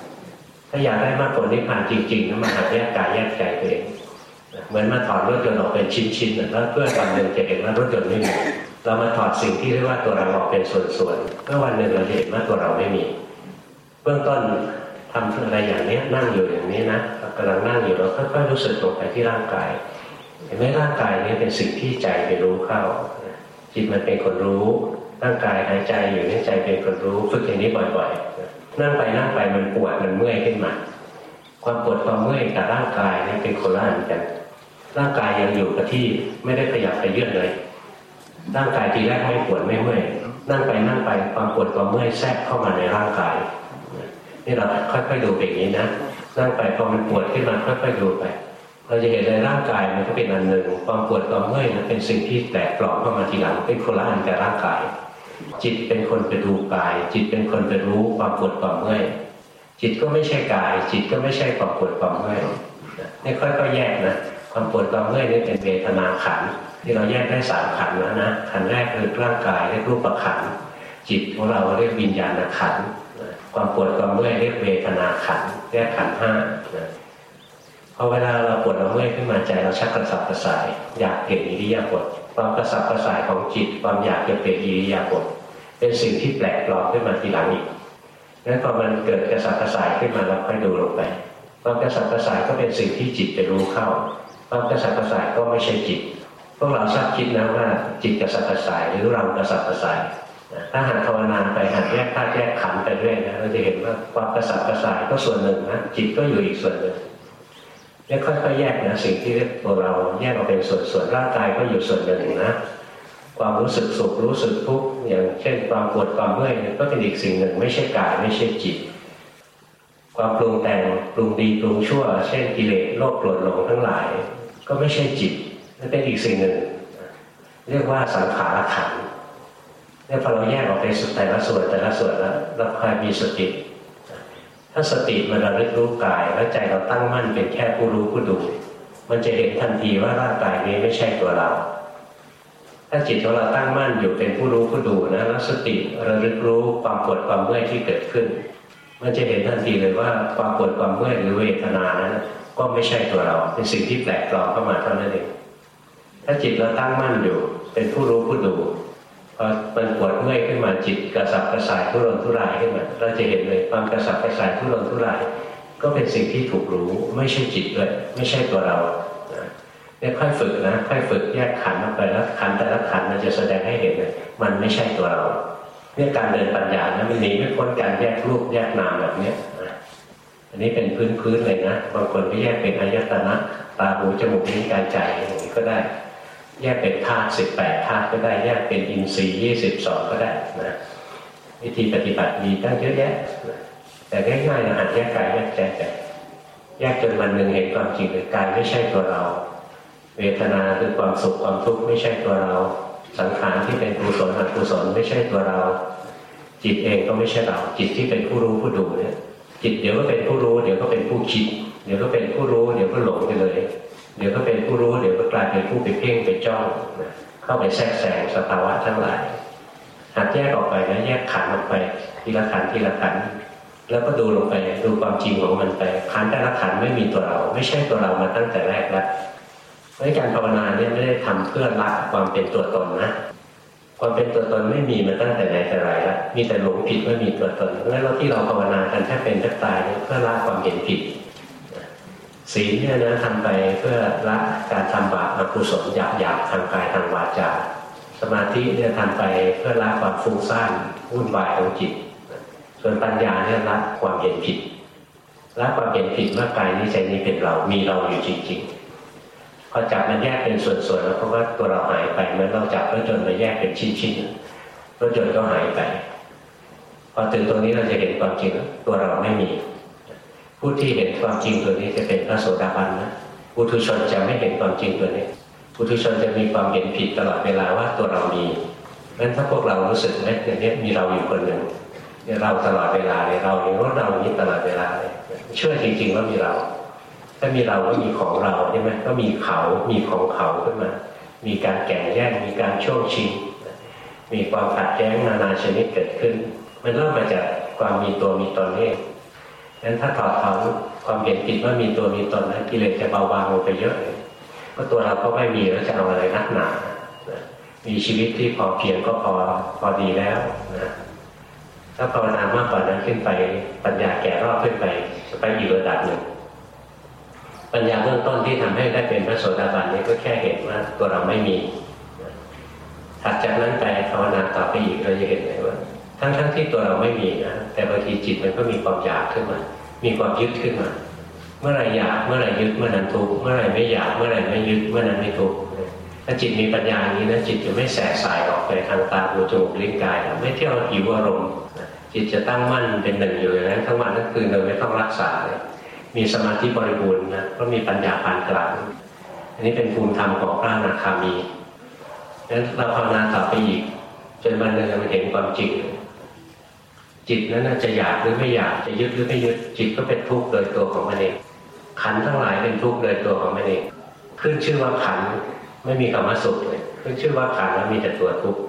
ถ้าอยากได้มากกว่านิพพานจริงๆนะมาหาแยกกายแยกใจตัวเองเหมือนมาถอดรถยนต์ออกเป็นชิ้นๆแล้วเพื่อวันหนึ่งจะเห็นว่ารถยนต์ไม่มี เรามาถอดสิ่งที่เรียกว่าตัวเราออกเป็นส่วนๆเมื่อวันหนึ่งเราเห็นว่าตัวเราไม่มี เบื้องต้นทำอะไรอย่างนี้นั่งอยู่อย่างนี้นะกำลังนั่งอยู่เราค่อยๆรู้สึกลงไปที่ร่างกาย เห็นไหมร่างกายนี้เป็นสิ่งที่ใจไปรู้เข้า จิตมันเป็นคนรู้ ร่างกายหายใจอยู่นี่ใจเป็นคนรู้ฝึกอย่างนี้บ่อยๆนั่งไปนั่งไปมันปวดมันเมื่อยขึ้นมาความปวดความเมื่อยกับร่างกายนี่เป็นคนละอันกันร่างกายยังอยู่กับที่ไม่ได้ขยับไปเยื่อนเลย ร่างกายทีแรกไม่ปวดไม่เมื่อยนั่งไปนั่งไปความปวดความเมื่อยแทรกเข้ามาในร่างกายนี่เราค่อยๆดูแบบนี้นะนั่งไปพอมันปวดขึ้นมาค่อยๆดูไป เราจะเห็นในร่างกายมันก็เป็นอันหนึ่งความปวดความเมื่อยนั้นเป็นสิ่งที่แตกปลอมเข้ามาทีหลังเป็นคนละอันกับร่างกาย จิตเป็นคนไปดูกาย จิตเป็นคนไปรู้ความปวดความเมื่อยจิตก็ไม่ใช่กาย จิตก็ไม่ใช่ความปวดความเมื่อยนี่ค่อยๆแยกนะความปวดความเมื่อยนี่เป็นเวทนาขัน ที่เราแยกได้สามขันแล้วนะขันแรกคือร่างกายเรียกรูปขันจิตของเราเรียกวิญญาณขันความปวดความเมื่อยเรียกเวทนาขันเรียกขันห้าพอเวลาเราปวดเราเมื่อยขึ้นมาใจเราชักกระสับกระส่าย อยากเปลี่ยนอิริยาบถความกระสับกระส่ายของจิต ความอยากจะเปลี่ยนอิริยาบถเป็นสิ่งที่แปลกปลอมขึ้นมาทีหลังอีกนั้นพอมันเกิดกระสับกระส่ายขึ้นมาเราค่อยดูลงไปความกระสับกระส่ายก็เป็นสิ่งที่จิตจะรู้เข้าความกระสับกระส่ายก็ไม่ใช่จิต วกเราทราบคิดนะว่าจิตกระสับกระสายหรือเรากระสับกระส่ายถ้าหัดภาวนาไปหัดแยกธาตุแยกขันไปเรื่อยนะเราจะเห็นว่าความกระสับกระส่ายก็ส่วนหนึ่งนะจิตก็อยู่อีกส่วนหนึ่งเนี่ยค่อยๆแยกนะสิ่งที่ตัวเราแยกออกเป็นส่วนๆร่างกายก็อยู่ส่วนหนึ่งนะความรู้สึกสุขรู้สึกทุกข์อย่างเช่นความปวดความเมื่อยก็เป็นอีกสิ่งหนึ่ง ไม่ใช่กายไม่ใช่จิต ความปรุงแต่งปรุงดีปรุงชั่ว เช่นกิเลสโลภโกรธหลงทั้งหลาย ก็ไม่ใช่จิต นั่นเป็นอีกสิ่งหนึ่ง เรียกว่าสังขารขันเนี่ยพอเราแยกออกไปสุดแต่ละส่วนแต่ละส่วนแล้วเราคอยมีสติ ถ้าสติมันระลึกรู้กายแล้วใจเราตั้งมั่นเป็นแค่ผู้รู้ผู้ดู มันจะเห็นทันทีว่าร่างกายนี้ไม่ใช่ตัวเรา ถ้าจิตของเราตั้งมั่นอยู่เป็นผู้รู้ผู้ดูนะแล้วสติระลึกรู้ความปวดความเมื่อยที่เกิดขึ้น มันจะเห็นทันทีเลยว่าความปวดความเมื่อยหรือเวทนานั้นก็ไม่ใช่ตัวเรา เป็นสิ่งที่แปลกปลอมเข้ามาเท่านั้นเอง ถ้าจิตเราตั้งมั่นอยู่ เป็นผู้รู้ผู้ดูพอมันปวดเมื่อยขึ้นมาจิตกระสับกระส่ายทุรนทุรายขึ้นมาเราจะเห็นเลยความกระสับกระส่ายทุรนทุราย ก็เป็นสิ่งที่ถูกรู้ไม่ใช่จิตเลยไม่ใช่ตัวเราเนี่ยค่อยฝึกนะค่อยฝึกแยกขันออกไปแล้วขันแต่ละขันมันจะแสดงให้เห็นเลยมันไม่ใช่ตัวเราเนี่ยการเดินปัญญานะมันหนีไม่พ้นการแยกรูปแยกนามแบบเนี้ยอันนี้เป็นพื้นพื้นเลยนะบางคนก็แยกเป็นอายตนะตาหูจมูกลิ้นกายใจอย่างนี้ก็ได้ แยกเป็นธาตุสิบแปดธาตุก็ได้ แยกเป็นอินทรีย์ยี่สิบสองก็ได้นะวิธีปฏิบัติมีตั้งเยอะแยะแต่ง่ายๆนะหัดแยกกายแยกใจแต่แยกจนวันหนึ่งเห็นความจริงเลยกายไม่ใช่ตัวเรา เวทนาคือความสุขความทุกข์ไม่ใช่ตัวเรา สังขารที่เป็นกุศลอกุศลไม่ใช่ตัวเรา จิตเองก็ไม่ใช่เรา จิตที่เป็นผู้รู้ผู้ดูเนี่ยจิตเดี๋ยวก็เป็นผู้รู้เดี๋ยวก็เป็นผู้คิด เดี๋ยวก็เป็นผู้รู้เดี๋ยวก็หลงไปเลย เดี๋ยวก็เป็นผู้รู้เดี๋ยวก็กลายเป็นผู้ไปเพ่งไปจ้องเข้าไปแทรกแซงสภาวะทั้งหลายหัดแยกออกไปนะแยกขันออกไปทีละขันทีละขันแล้วก็ดูลงไปดูความจริงของมันไปขันแต่ละขันไม่มีตัวเรา ไม่ใช่ตัวเรามาตั้งแต่แรกแล้วเพราะการภาวนาเนี่ยไม่ได้ทำเพื่อละความเป็นตัวตนนะความเป็นตัวตนไม่มีมาตั้งแต่ไหนแต่ไรแล้วมีแต่หลงผิดว่ามีตัวตนแล้วที่เราภาวนากันแค่เป็นแค่ตายเพื่อละความเห็นผิด ศีลเนี่ยนะทำไปเพื่อละการทำบาปอกุศลหยาบหยาบทางกายทางวาจาสมาธิเนี่ยทำไปเพื่อละความฟุ้งซ่านวุ่นวายของจิต ส่วนปัญญาเนี่ยละความเห็นผิดละความเห็นผิดว่ากายนี้ใจนี้เป็นเรามีเราอยู่จริงๆพอจับมันแยกเป็นส่วนๆแล้วเพราะว่าตัวเราหายไปเมื่อเราจับแล้วจนมาแยกเป็นชิ้นๆแล้วจนก็หายไปพอถึงตรงนี้เราจะเห็นความจริงตัวเราไม่มี ผู้ที่เห็นความจริงตัวนี้จะเป็นพระโสดาบันนะปุถุชนจะไม่เห็นความจริงตัวนี้ปุถุชนจะมีความเห็นผิดตลอดเวลาว่าตัวเรามีงั้นถ้าพวกเรารู้สึกไหมอย่างนี้มีเราอยู่คนหนึ่งเนี่ยเราตลอดเวลาเลยเราเห็นว่าเรานี้ตลอดเวลาเลยเชื่อจริงๆว่ามีเรา ถ้ามีเราก็มีของเราใช่ไหมก็มีเขา มีของเขาขึ้นมา มีการแข่งแย่ง มีการช่วงชิง มีความขัดแย้งนานาชนิดเกิดขึ้น มันเริ่มมาจากความมีตัวมีตนเอง งั้นถ้าถอดถอนความเห็นผิดว่ามีตัวมีตนนะกิเลสจะเบาบางลงไปเยอะเลยเพราะตัวเราก็ไม่มีแล้วจะเอาอะไรนักหนามีชีวิตที่พอเพียงก็พอพอดีแล้วนะถ้าภาวนามากกว่านั้นขึ้นไปปัญญาแก่รอบขึ้นไปจะไปอีกระดับหนึ่งปัญญาเบื้องต้นที่ทำให้ได้เป็นพระโสดาบันนี้ก็แค่เห็นว่าตัวเราไม่มีถัดจากนั้นไปภาวนาต่อไปอีกเราจะเห็นเลยว่า ทั้งทั้งที่ตัวเราไม่มีนะแต่บางทีจิตมันก็มีความอยากขึ้นมา มีความยึดขึ้นมา เมื่อไรอยากเมื่อไรยึดเมื่อนั้นทุกเมื่อไรไม่อยากเมื่อไรไม่ยึดเมื่อนั้นไม่ทุกถ้าจิตมีปัญญาอย่างนี้นะจิตจะไม่แสบสายออกไปทางตาหูจมูกลิ้นกาย ไม่เที่ยวหิวอารมณ์จิตจะตั้งมั่นเป็นหนึ่งอยู่อย่างนั้นทั้งวันทั้งคืนโดยไม่ต้องรักษาเลยมีสมาธิบริบูรณ์นะก็มีปัญญาปานกลางอันนี้เป็นภูมิธรรมของพระนาคามีดังนั้นเราภาวนาต่อไปอีกจนวันหนึ่งมันเห็นความจริง จิตนั้นจะอยากหรือไม่อยากจะยึดหรือไม่ยึดจิตก็เป็นทุกข์โดยตัวของมันเองขันทั้งหลายเป็นทุกข์โดยตัวของมันเองขึ้นชื่อว่าขันไม่มีคำว่าสุขเลยขึ้นชื่อว่าขันแล้วมีแต่ตัวทุกข์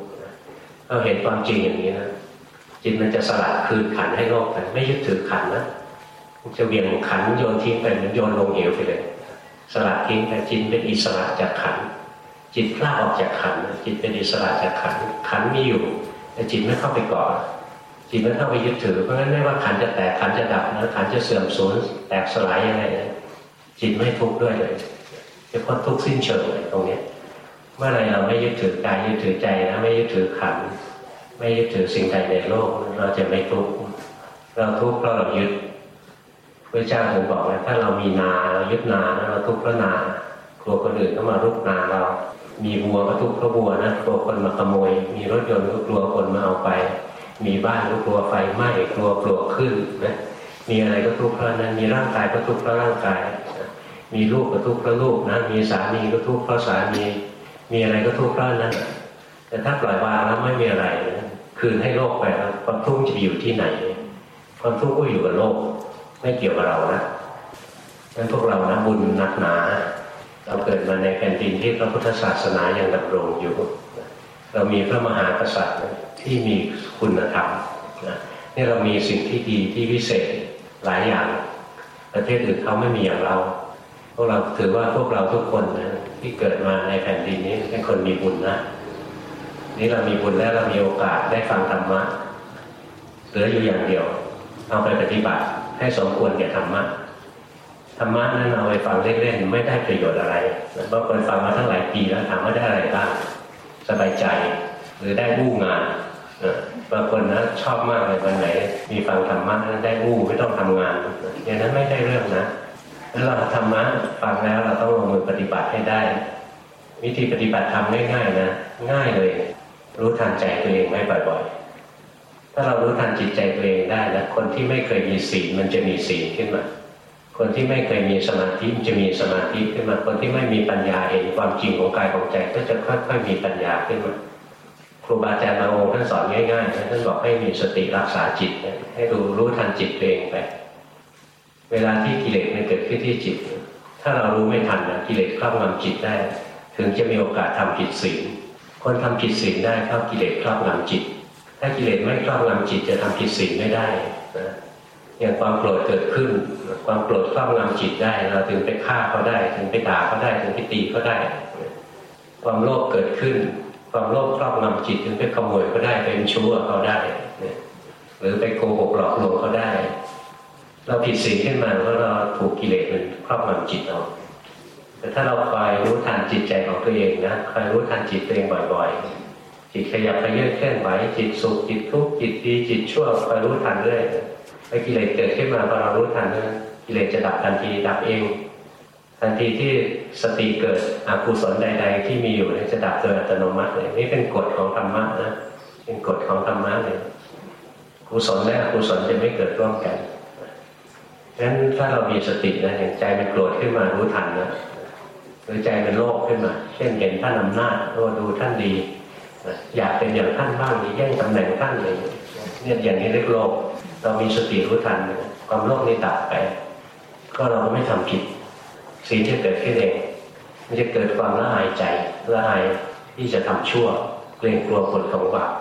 เราเห็นความจริงอย่างนี้นะจิตมันจะสลัดคืนขันให้โลกไปไม่ยึดถือขันนะจะเวียงขันโยนทิ้งไปมันโยนลงเหวไปเลย สลัดทิ้งแต่จิตเป็นอิสระจากขันจิตกล้าออกจากขันจิตเป็นอิสระจากขันขันมีอยู่ แต่จิตไม่เข้าไปเกาะ จิตไม่เข้าไปยึดถือเพราะฉะนั้นไม่ว่าขันจะแตกขันจะดับนะขันจะเสื่อมสูญแตกสลายยังไงนะจิตไม่ทุกข์ด้วยเลยจะพ้นทุกข์สิ้นเชิงเลยตรงนี้เมื่อไรเราไม่ยึดถือกายยึดถือใจนะไม่ยึดถือขันไม่ยึดถือสิ่งใดในโลก เราจะไม่ทุกข์เราทุกข์เพราะเรายึดพระเจ้าถึงบอกว่าถ้าเรามีนาเรายึดนาเราทุกข์เพราะนากลัวคนอื่นเข้ามารุกนาเรา มีวัวก็ทุกข์เพราะวัวนะกลัวคนมาขโมย มีรถยนต์ก็กลัวคนมาเอาไป มีบ้านก็กลัวไฟไหม้กลัวกลัวขึ้นนะมีอะไรก็ทุกข์เพราะนั้นมีร่างกายก็ทุกข์เพราะร่างกาย มีลูกก็ทุกข์เพราะลูกนะมีสามีก็ทุกข์เพราะสามี มีอะไรก็ทุกข์เพราะนั้น แต่ถ้าปล่อยวางแล้วไม่มีอะไรนะคืนให้โลกไปแล้วความทุกข์จะอยู่ที่ไหน ความทุกข์ก็อยู่กับโลก ไม่เกี่ยวกับเรานะนั้นพวกเรานะบุญนักหนา เราเกิดมาในแผ่นดินที่พระพุทธศาสนายังดำรงอยู่ เรามีพระมหากษัตริย์ที่มี คุณธรรมนะนี่เรามีสิ่งที่ดีที่พิเศษหลายอย่าง ประเทศอื่นเขาไม่มีอย่างเราพวกเราถือว่าพวกเราทุกคนนะที่เกิดมาในแผ่นดินนี้เป็นคนมีบุญนะนี่เรามีบุญแล้วเรามีโอกาสได้ฟังธรรมะเหลืออยู่อย่างเดียว เอาไปปฏิบัติให้สมควรแก่ธรรมะธรรมะนั้นเอาไปฟังเล่นๆไม่ได้ประโยชน์อะไรบางคนฟังมาทั้งหลายปีแล้วถามว่าได้อะไรบ้างสบายใจหรือได้บู้งาน บางคนนะชอบมากเลยวันไหน มีฟังธรรมะได้บู้ไม่ต้องทำงานอย่างนั้นไม่ได้เรื่องนะแล้วเราธรรมะฟังแล้วเราต้องลงมือปฏิบัติให้ได้ วิธีปฏิบัติทำง่ายๆนะ ง่ายเลย รู้ทันใจตัวเองไม่บ่อยๆ ถ้าเรารู้ทันจิตใจตัวเองได้นะคนที่ไม่เคยมีศีลมันจะมีศีลขึ้นมา คนที่ไม่เคยมีสมาธิมันจะมีสมาธิขึ้นมา คนที่ไม่มีปัญญาเห็นความจริงของกายของใจก็จะค่อยๆมีปัญญาขึ้นมา ครูบาอาจารย์บางองค์ท่านสอนง่ายๆท่านบอกให้มีสติรักษาจิต ให้ดูรู้ทันจิตตัวเองไป เวลาที่กิเลสมันเกิดขึ้นที่จิต ถ้าเรารู้ไม่ทันนะกิเลสครอบงำจิตได้ ถึงจะมีโอกาสทำผิดศีลคนทำผิดศีลได้เพราะกิเลสครอบงำจิต ถ้ากิเลสไม่ครอบงำจิตจะทำผิดศีลไม่ได้นะอย่างความโกรธเกิดขึ้น ความโกรธครอบงำจิตได้ เราถึงไปฆ่าเขาได้ ถึงไปด่าเขาได้ ถึงไปตีเขาได้ ความโลภเกิดขึ้น ความโลภครอบงำจิตถึงไปขโมยเขาได้เป็นชั่วเขาได้หรือไปโกหกหลอกลวงเขาได้ เราผิดศีลขึ้นมาเพราะเราถูกกิเลสมันครอบงำจิตเราแต่ถ้าเราคอยรู้ทันจิตใจของตัวเองนะคอยรู้ทันจิตตัวเองบ่อยๆ จิตขยับขยื่นเคลื่อนไหวจิตสุขจิตทุกข์จิตดีจิตชั่วคอยรู้ทันเรื่อยไอ้กิเลสเกิดขึ้นมาพอเรารู้ทันนะกิเลสจะดับทันทีดับเอง ทันทีที่สติเกิดอกุศลใด ๆ ที่มีอยู่จะดับโดยอัตโนมัติเลยนี่เป็นกฎของธรรมะนะเป็นกฎของธรรมะเลยกุศลและอกุศลจะไม่เกิดร่วมกันงั้นถ้าเรามีสตินะอย่างใจมันโกรธขึ้นมารู้ทันนะหรือใจมันโลภขึ้นมา เช่นเห็นท่านอำนาจโอ้ดูท่านดีอยากเป็นอย่างท่านบ้างแย่งตำแหน่งท่านเลยเนี่ยอย่างนี้เรียกโลภเรามีสติรู้ทันความโลภนี้ดับไป ก็เราก็ไม่ทำผิด สิ่งที่เกิดขึ้นเองมันจะเกิดความละอายใจละอายที่จะทำชั่ว เกรงกลัวผลของบาป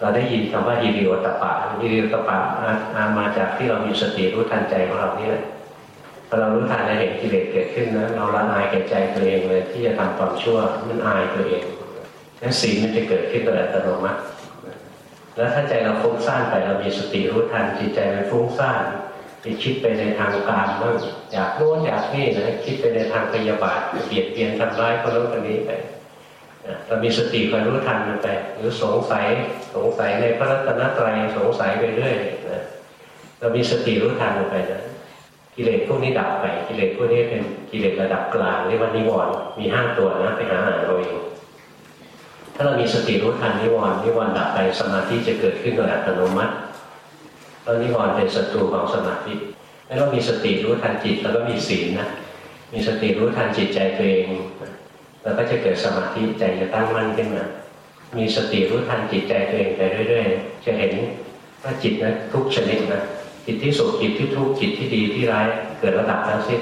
เราได้ยินคำว่าฮิริโอตปะฮิริโอตปะอามาจากที่เรามีสติรู้ทันใจของเรานี่แหละพอเรารู้ทันในเห็นกิเลสเกิดขึ้นนะเราละอายแก่ใจตัวเองเลยที่จะทำความชั่วมันอายตัวเองนั้นศีลมันจะเกิดขึ้นโดยอัตโนมัติแล้วถ้าใจเราฟุ้งซ่านไปเรามีสติรู้ทันจิตใจมันฟุ้งซ่าน ไปคิดไปในทางการบ้างอยากโน้นอยากนี่นะคิดไปในทางพยาบาทเบียดเบียนทำร้ายคนโน้นคนนี้ไปเรามีสติคอยรู้ทันมันไปหรือสงสัยสงสัยในพระรัตนตรัยสงสัยไปเรื่อยนะเรามีสติรู้ทันมันไปนะกิเลสพวกนี้ดับไปกิเลสพวกนี้เป็นกิเลสระดับกลางเรียกว่านิวรณ์มีห้าตัวนะไปหาอ่านเราเองถ้าเรามีสติรู้ทันนิวรณ์นิวรณ์ดับไปสมาธิจะเกิดขึ้นโดยอัตโนมัติ แล้วนิวรณ์เป็นศัตรูของสมาธิแล้วเรามีสติรู้ทันจิตแล้วก็มีศีลนะมีสติรู้ทันจิตใจตัวเองแล้วก็จะเกิดสมาธิใจจะตั้งมั่นขึ้นมามีสติรู้ทันจิตใจตัวเองไปเรื่อยๆ จะเห็นว่าจิตนะทุกชนิดนะจิตที่สุขจิตที่ทุกข์จิตที่ดีที่ร้ายเกิดระดับทั้งสิ้น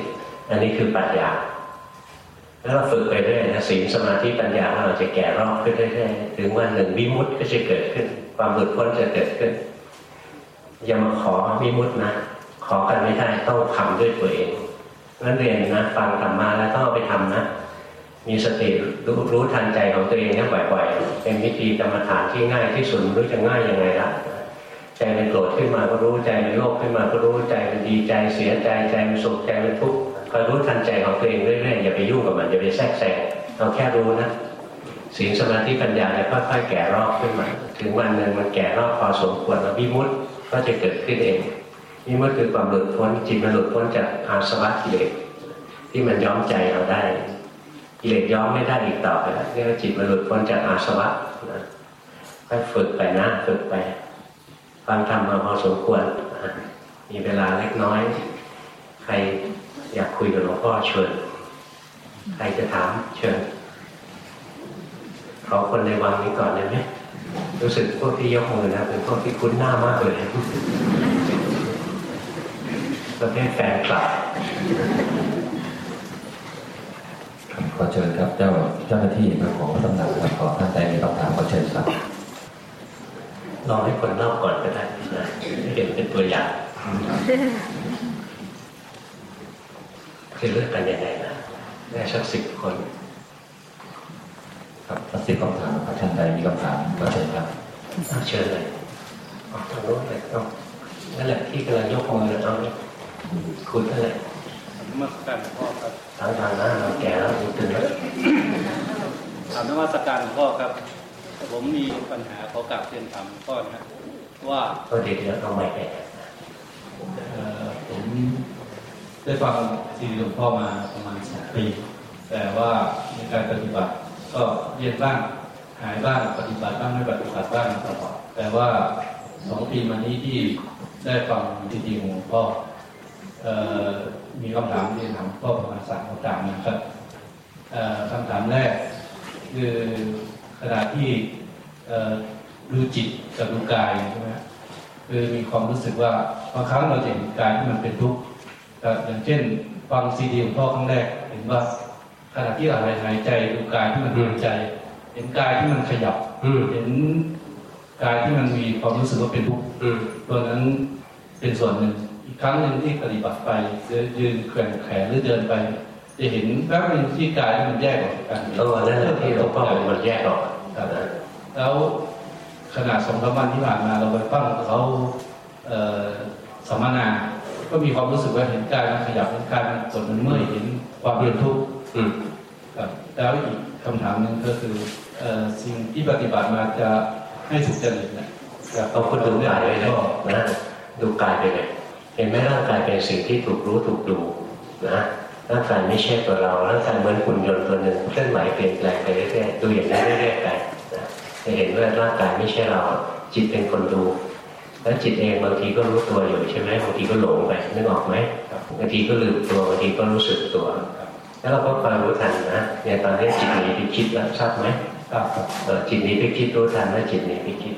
อันนี้คือปัญญาแล้วเราฝึกไปเรื่อยนะศีลสมาธิปัญญาเราจะแก่รอบขึ้นเรื่อยๆถึงวันหนึ่งวิมุตติก็จะเกิดขึ้น ความหลุดพ้นจะเกิดขึ้น อย่ามาขอวิมุตินะ ขอกันไม่ได้ต้องทำด้วยตัวเองนั้นเรียนนะฟังธรรมะแล้วต้องเอาไปทำนะ มีสติรู้รู้ทันใจของตัวเองเนี่ยบ่อยๆ เป็นวิธีกรรมฐานที่ง่ายที่สุดรู้จะง่ายยังไงละใจมันโกรธขึ้นมาก็รู้ใจมันโลภขึ้นมาก็รู้ใจมันดีใจเสียใจใจมันสุขใจมันทุกข์คอยรู้ทันใจของตัวเองเรื่อยๆอย่าไปยุ่งกับมันอย่าไปแทรกแซงเราแค่รู้นะศีลสมาธิปัญญาเนี่ยค่อยๆแก่รอบขึ้นมาถึงวันหนึ่งมันแก่รอบพอสมควรแล้ววิมุตติ ก็จะเกิดขึ้นเองวิมุตติคือความหลุดพ้นจิตมันหลุดพ้นจากอาสวะกิเลสที่มันย้อมใจเราได้กิเลสย้อมไม่ได้อีกต่อไปแล้วเรียกว่าจิตมันหลุดพ้นจากอาสวะนะค่อยฝึกไปนะฝึกไปฟังธรรมมาพอสมควรมีเวลาเล็กน้อย ใครอยากคุยกับหลวงพ่อเชิญใครจะถามเชิญขอคนในวังนี้ก่อนได้ไหม รู้สึกพวกที่ยกมือนะเป็นพวกที่คุ้นหน้ามากเลยประเภทแฟนคลับขอเชิญครับเจ้าเจ้าหน้าที่มาของตำหนักครับขอท่านใดมีคำถามขอเชิญครับลองให้คนเล่าก่อนก็ได้นะเห็นเป็นตัวอย่างคือเลือกกันยังไงนะได้สักสิบคน ครับทั้งสิบคำถามครับท่านใดมีคำถามขอเชิญครับเอาเชิญเลยเอาทางโน้นเลยเอานั่นแหละที่กำลังยกมือเลยเอาเลยคุณนั่นแหละนมัสการหลวงพ่อครับทางทางนะเราแก่แล้วดูตึงแล้วถามนมัสการหลวงพ่อครับ ผมมีปัญหาขอกราบเรียนถามหลวงพ่อนะว่าก็เด็กแล้วเอาใหม่ไปเอ่อผมได้ฟังซีดีหลวงพ่อมาประมาณสองปี แต่ว่าในการปฏิบัติ ก็เรียนบ้างหายบ้างปฏิบัติบ้างไม่ปฏิบัติบ้างตลอดแต่ว่าสองปีมานี้ที่ได้ฟังซีดีของพ่อมีคำถามเรียนถามพ่อประมาณสามคำถามนะครับคำถามแรกคือขณะที่ดูจิตกับดูกายใช่ไหมคือมีความรู้สึกว่าบางครั้งเราเห็นกายที่มันเป็นทุกข์อย่างเช่นฟังซีดีของพ่อครั้งแรกเห็นว่า ขณะที่เราหายหายใจดูกายที่มันหายใจ เห็นกายที่มันขยับอืมเห็นกายที่มันมีความรู้สึกว่าเป็นทุกข์อืมตัวนั้นเป็นส่วนหนึ่ง อีกครั้งหนึ่งที่ปฏิบัติไปเดินยืนแขวนแขนหรือเดินไป จะเห็นแป๊บนึงที่กายที่มันแยกออกจากกันตัวนั่นแหละที่หลวงพ่อบอกมันแยกออกครับแล้วขนาดสองสามวันที่ผ่านมาเราไปฟังเขาเอ่อสัมมนา ก็มีความรู้สึกว่าเห็นกายมันขยับเห็นกายมันสดมันเมื่อยเห็นความเป็นทุกข์อืม ครับแล้วอีกคำถามหนึ่งก็คือเอ่อสิ่งที่ปฏิบัติมาจะให้สุจริตนะอยากเอาคุณดูกายไปเลยนะดูกายไปเลยเห็นไหมร่างกายเป็นสิ่งที่ถูกรู้ถูกดูนะร่างกายไม่ใช่ตัวเราร่างกายเหมือนหุ่นยนต์ตัวหนึ่งเคลื่อนไหวเปลี่ยนแปลงไปเรื่อยๆดูอย่างนี้เรื่อยๆไปนะจะเห็นว่าร่างกายไม่ใช่เรา จิตเป็นคนดู แล้วจิตเองบางทีก็รู้ตัวอยู่ใช่ไหมบางทีก็หลงไปนึกออกไหมบางทีก็ลืมตัวบางทีก็รู้สึกตัว แล้วเราก็คอยรู้ทันนะอย่างตอนนี้จิตหนีไปคิดแล้วทราบไหมครับครับเออจิตหนีไปคิดรู้ทันว่าจิตหนีไปคิด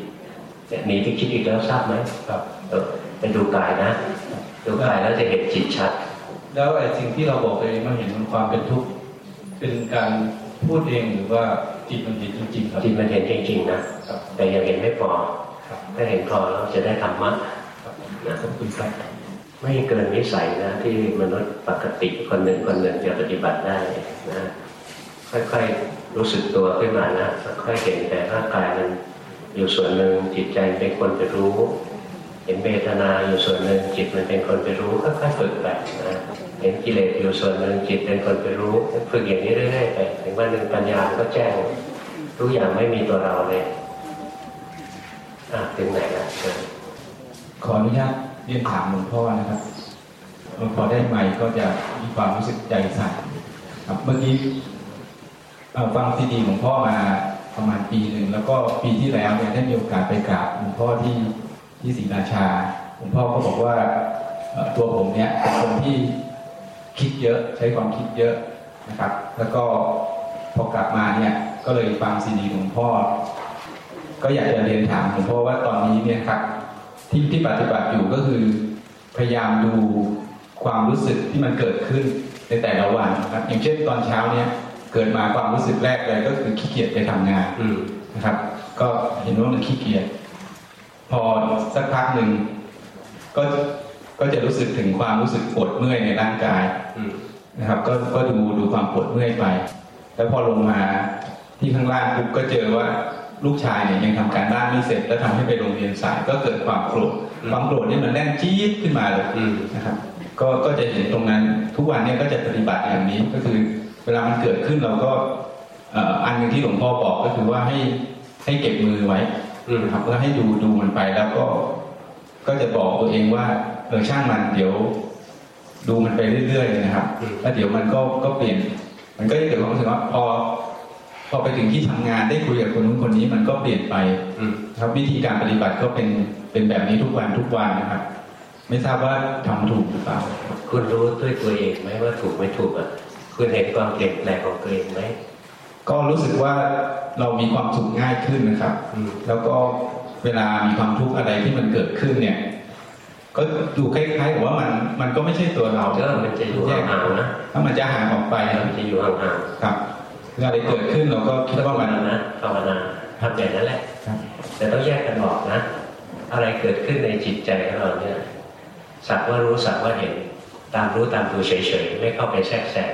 เนี่ยหนีไปคิดอีกแล้วทราบไหมครับเออไปดูกายนะ ดูกายแล้วจะเห็นจิตชัด แล้วไอ้สิ่งที่เราบอกตัวเองมาเห็นมันความเป็นทุกข์เป็นการพูดเองหรือว่าจิตมันเห็นจริงๆครับจิตมันเห็นจริงๆนะครับแต่ยังเห็นไม่พอครับถ้าเห็นพอเราจะได้ธรรมะครับนะขอบคุณครับ ไม่เกินวิสัยนะ ที่มนุษย์ปกติคนหนึ่งคนหนึ่งจะปฏิบัติได้นะค่อยๆรู้สึกตัวขึ้นมานะค่อยๆเห็นแต่ร่างกายมันอยู่ส่วนหนึ่งจิตใจเป็นคนไปรู้ เห็นเวทนาอยู่ส่วนหนึ่งจิตมันเป็นคนไปรู้ค่อยๆฝึกไปนะเห็นกิเลสอยู่ส่วนหนึ่งจิตเป็นคนไปรู้ฝึกอย่างนี้เรื่อยๆไปถึงวันหนึ่งปัญญาก็แจ้งทุกอย่างไม่มีตัวเราเลยอะถึงไหนแล้วขออนุญาต เรียนถามหลวงพ่อนะครับหลวงพ่อได้ใหม่ก็จะมีความรู้สึกใจสั่นครับเมื่อกี้ฟังซีดีหลวงพ่อมาประมาณปีหนึ่งแล้วก็ปีที่แล้วเนี่ยได้มีโอกาสไปกราบหลวงพ่อที่ที่ศรีราชาหลวงพ่อก็บอกว่าตัวผมเนี่ยเป็นคนที่คิดเยอะใช้ความคิดเยอะนะครับ แล้วก็พอกลับมาเนี่ยก็เลยฟังซีดีหลวงพ่อ ก็อยากจะเรียนถามหลวงพ่อว่าตอนนี้เนี่ยครับ ที่ที่ปฏิบัติอยู่ก็คือ พยายามดูความรู้สึกที่มันเกิดขึ้นในแต่ละวันนะครับอย่างเช่นตอนเช้าเนี้ยเกิดมาความรู้สึกแรกเลยก็คือขี้เกียจไปทำงานอืมนะครับ ก็เห็นว่ามันขี้เกียจพอสักพักหนึ่งก็ก็จะรู้สึกถึงความรู้สึกปวดเมื่อยในร่างกายอืมนะครับ ก็ก็ดูดูความปวดเมื่อยไป แล้วพอลงมาที่ข้างล่างปุ๊บก็เจอว่า ลูกชายเนี่ยยังทำการบ้านไม่เสร็จ แล้วทำให้ไปโรงเรียนสายก็เกิดความโกรธความโกรธนี่มันแน่นจี๊ดขึ้นมาเลยอืมนะครับก็ก็จะเห็นตรงนั้นทุกวันเนี้ก็จะปฏิบัติอย่างนี้ก็คือเวลามันเกิดขึ้นเราก็เอ่ออันหนึงที่หลวงพ่อบอกก็คือว่าให้ให้เก็บมือไว้อืมนะครับแล้วให้ดูดูมันไปแล้วก็ ก็จะบอกตัวเองว่าเออช่างมันเดี๋ยว ดูมันไปเรื่อยๆนะครับแล้วเดี๋ยวมันก็ก็เปลี่ยน มันก็จะเกิดความรู้สึกว่าพอ พอไปถึงที่ทำงานได้คุยกับคนนู้นคนนี้มันก็เปลี่ยนไปอืมครับวิธีการปฏิบัติก็เป็นเป็นแบบนี้ทุกวันทุกวันนะครับ ไม่ทราบว่าทำถูกหรือเปล่าคุณรู้ด้วยตัวเองไหมว่าถูกไม่ถูกอะคุณเห็นความเปลี่ยนแปลงของตัวเองไหมก็รู้สึกว่าเรามีความสุขง่ายขึ้นนะครับอืมแล้วก็เวลามีความทุกข์อะไรที่มันเกิดขึ้นเนี่ย ก็ดูคล้ายๆกับว่ามันมันก็ไม่ใช่ตัวเราก็มันจะอยู่ห่างๆนะถ้ามันจะห่างออกไปมันจะอยู่ห่างครับเวลา อะไรเกิดขึ้นเราก็ๆคิดว่ามันนะภาวนาทำอย่างนั้นแหละครับแต่ต้องแยกกันออกนะ อะไรเกิดขึ้นในจิตใจของเราเนี่ยสักว่ารู้สักว่าเห็นตามรู้ตามดูเฉยๆไม่เข้าไปแทรกแซง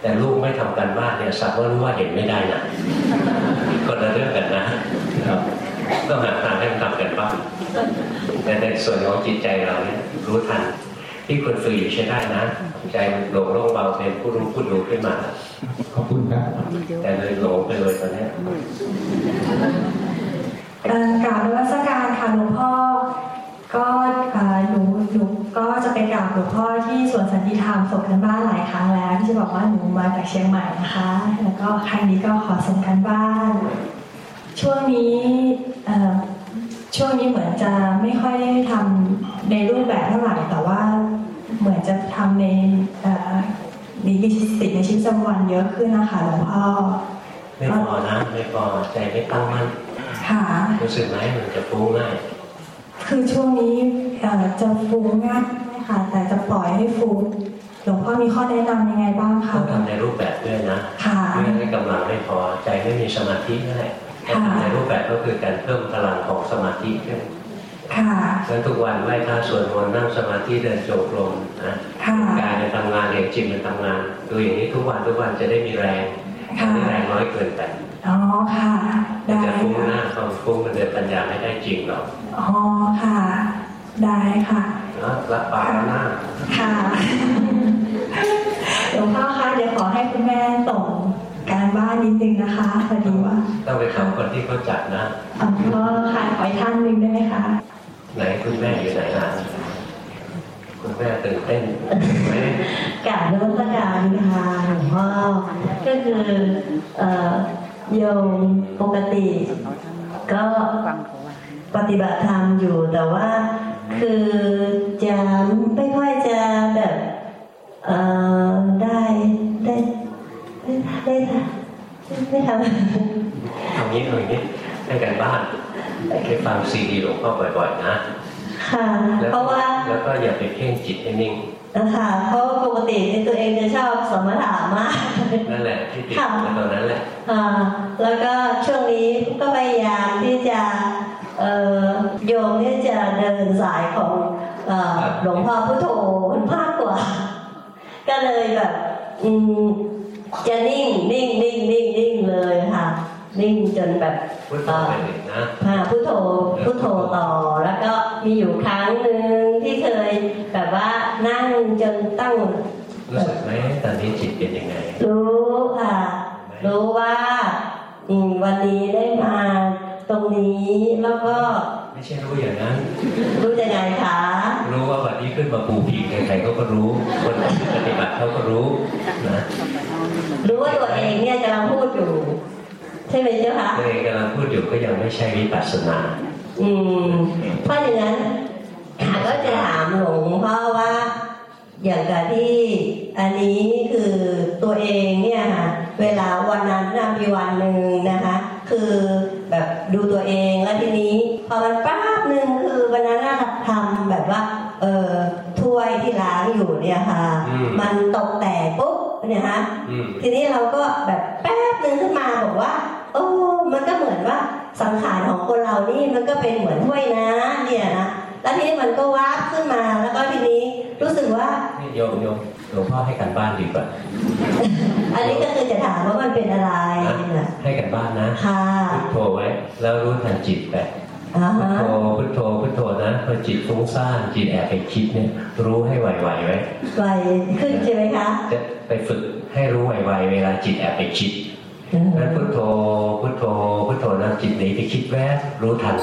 แต่ลูกไม่ทำการบ้านเนี่ยสักว่ารู้ว่าเห็นไม่ได้นะคนละเรื่องกันนะครับต้องหาทางให้มันทำกันบ้างแต่ในส่วนของจิตใจเราเนี่ยรู้ทัน ที่คุณฝึกอยู่ใช้ได้นะใจมันโปร่งโล่งเบาเป็นผู้รู้ผู้ดูขึ้นมาขอบคุณครับแต่เลยหลงไปเลยตอนเนี้ยเอ่อกราบนวัสการค่ะหลวงพ่อก็เอ่อหนูหนูก็จะไปกราบหลวงพ่อที่สวนสันติธรรมส่งกันบ้านหลายครั้งแล้ว ที่จะบอกว่าหนูมาจากเชียงใหม่นะคะ แล้วก็ครั้งนี้ก็ขอส่งกันบ้าน ช่วงนี้เอ่อ ช่วงนี้เหมือนจะไม่ค่อยได้ทำในรูปแบบเท่าไหร่แต่ว่าเหมือนจะทำในเอ่อมีกิจติดในชีวิตประจำวันเยอะขึ้นนะคะหลวงพ่อไม่พอนะไม่พอใจไม่ตั้งมั่นค่ะรู้สึกไหมมันจะฟุ้งง่าย คือช่วงนี้เอ่อจะฟุ้งง่ายค่ะ แต่จะปล่อยให้ฟุ้งหลวงพ่อมีข้อแนะนำยังไงบ้างคะต้องทำในรูปแบบด้วยนะค่ะเพื่อให้กำลังไม่พอใจไม่มีสมาธินั่นแหละค่ะทำ ในรูปแบบก็คือการเพิ่มพลังของสมาธิขึ้นค่ะงั้นทุกวันไหว้พระสวดมนต์นั่งสมาธิเดินโจงกรมนะค่ะกายมันทำงานเองจิตมันทำงาน ดูอย่างนี้ทุกวันทุกวันจะได้มีแรงค่ะไม่แรงน้อยเกินไปอ๋อค่ะมันได้จะฟุ้งหค่ะน้าความฟุ้งมันเดินปัญญาไม่ได้จริงหรอกอ๋อค่ะ ได้ค่ะนะรับปากแล้วนะค่ะหลวงพ่อคะเดี๋ยวขอให้คุณแม่ส่ง การบ้านนิดนึงนะคะพอดีว่าต้องไปถามคนที่เขาจัดนะอ๋อค่ะขออีกท่านหนึ่งได้ไหมคะไหนคุณแม่อยู่ไหนล่ะคุณแม่ตื่นเต้นไหมกราบนมัสการค่ะหลวงพ่อก็คือเอ่อโยมปกติ ก็ปฏิบัติธรรมอยู่แต่ว่าคือจะไม่ค่อยจะแบบเอ่อได้ได้ ได้ได้ได้ทำเอางี้เอาอย่างนี้ให้กันบ้านไปฟังซีดีหลวงพ่อบ่อยๆนะ ค่ะแล้วเพราะว่าแล้วก็อย่าไปเพ่งจิตให้นิ่งนะคะเพราะว่าปกติในตัวเองจะชอบสมถะมากนั่นแหละที่ติดค่ะในตอนนั้นแหละอ่าแล้วก็ช่วงนี้ก็พยายามที่จะเอ่อโยมที่จะเดินสายของเอ่อหลวงพ่อพุทโธมากกว่า ก็เลยแบบอืม จะนิ่งนิ่งนิ่งนิ่งนิ่งเลยค่ะ นิ่งจนแบบพุทโธไปเลยนะอ่าพุทโธพุทโธต่อแล้วก็มีอยู่ครั้งหนึ่งที่เคยแบบว่านั่งจนตั้งรู้สึกไหมตอนนี้จิตเป็นยังไง รู้ค่ะ รู้ว่าอืมวันนี้ได้มา ตรงนี้แล้วก็ ไม่ใช่รู้อย่างนั้น รู้จะไงคะ รู้ว่าวันนี้ขึ้นมาปูผีใครๆเขาก็รู้ คนที่ปฏิบัติเขาก็รู้นะรู้ว่าตัวเองเนี่ยกำลังพูดอยู่ ใช่ไหมเจ้าคะตัวเองกำลังพูดอยู่ก็ยังไม่ใช่วิปัสสนาอืมเพราะอย่างนั้นก็จะถามหลวงพ่อว่าอย่างกับที่อันนี้คือตัวเองเนี่ยค่ะเวลาวันนั้นนะมีวันหนึ่งนะคะ คือ แบบดูตัวเองแล้วทีนี้ พอมันแป๊บหนึ่งคือวันนั้นนะทำแบบว่าเออถ้วยที่ล้างอยู่เนี่ยค่ะอืมมันตกแตกปุ๊บเนี่ยฮะอืมทีนี้เราก็แบบแป๊บนึงขึ้นมาบอกว่าโอ้มันก็เหมือนว่าสังขารของคนเรานี่มันก็เป็นเหมือนห้วยน้ำเนี่ยนะแล้วทีนี้มันก็วาบขึ้นมาแล้วก็ทีนี้รู้สึกว่านี่โยมโยม หลวงพ่อให้กันบ้านดีกว่า อันนี้ก็คือจะถามว่ามันเป็นอะไรนะนะให้กันบ้านนะค่ะพุทโธไว้ แล้วรู้ทันจิตไปอ่าพุทฮะโธพุทโธพุทโธนะพอจิตฟุ้งซ่านจิตแอบไปคิดเนี่ย รู้ให้ไวๆไว้ไวขึ้นใช่ไหมคะ จะไปฝึกให้รู้ไวๆเวลาจิตแอบไปคิดอืมนั้นพุทโธพุทโธพุทโธนะจิตหนีไปคิดแวบรู้ทัน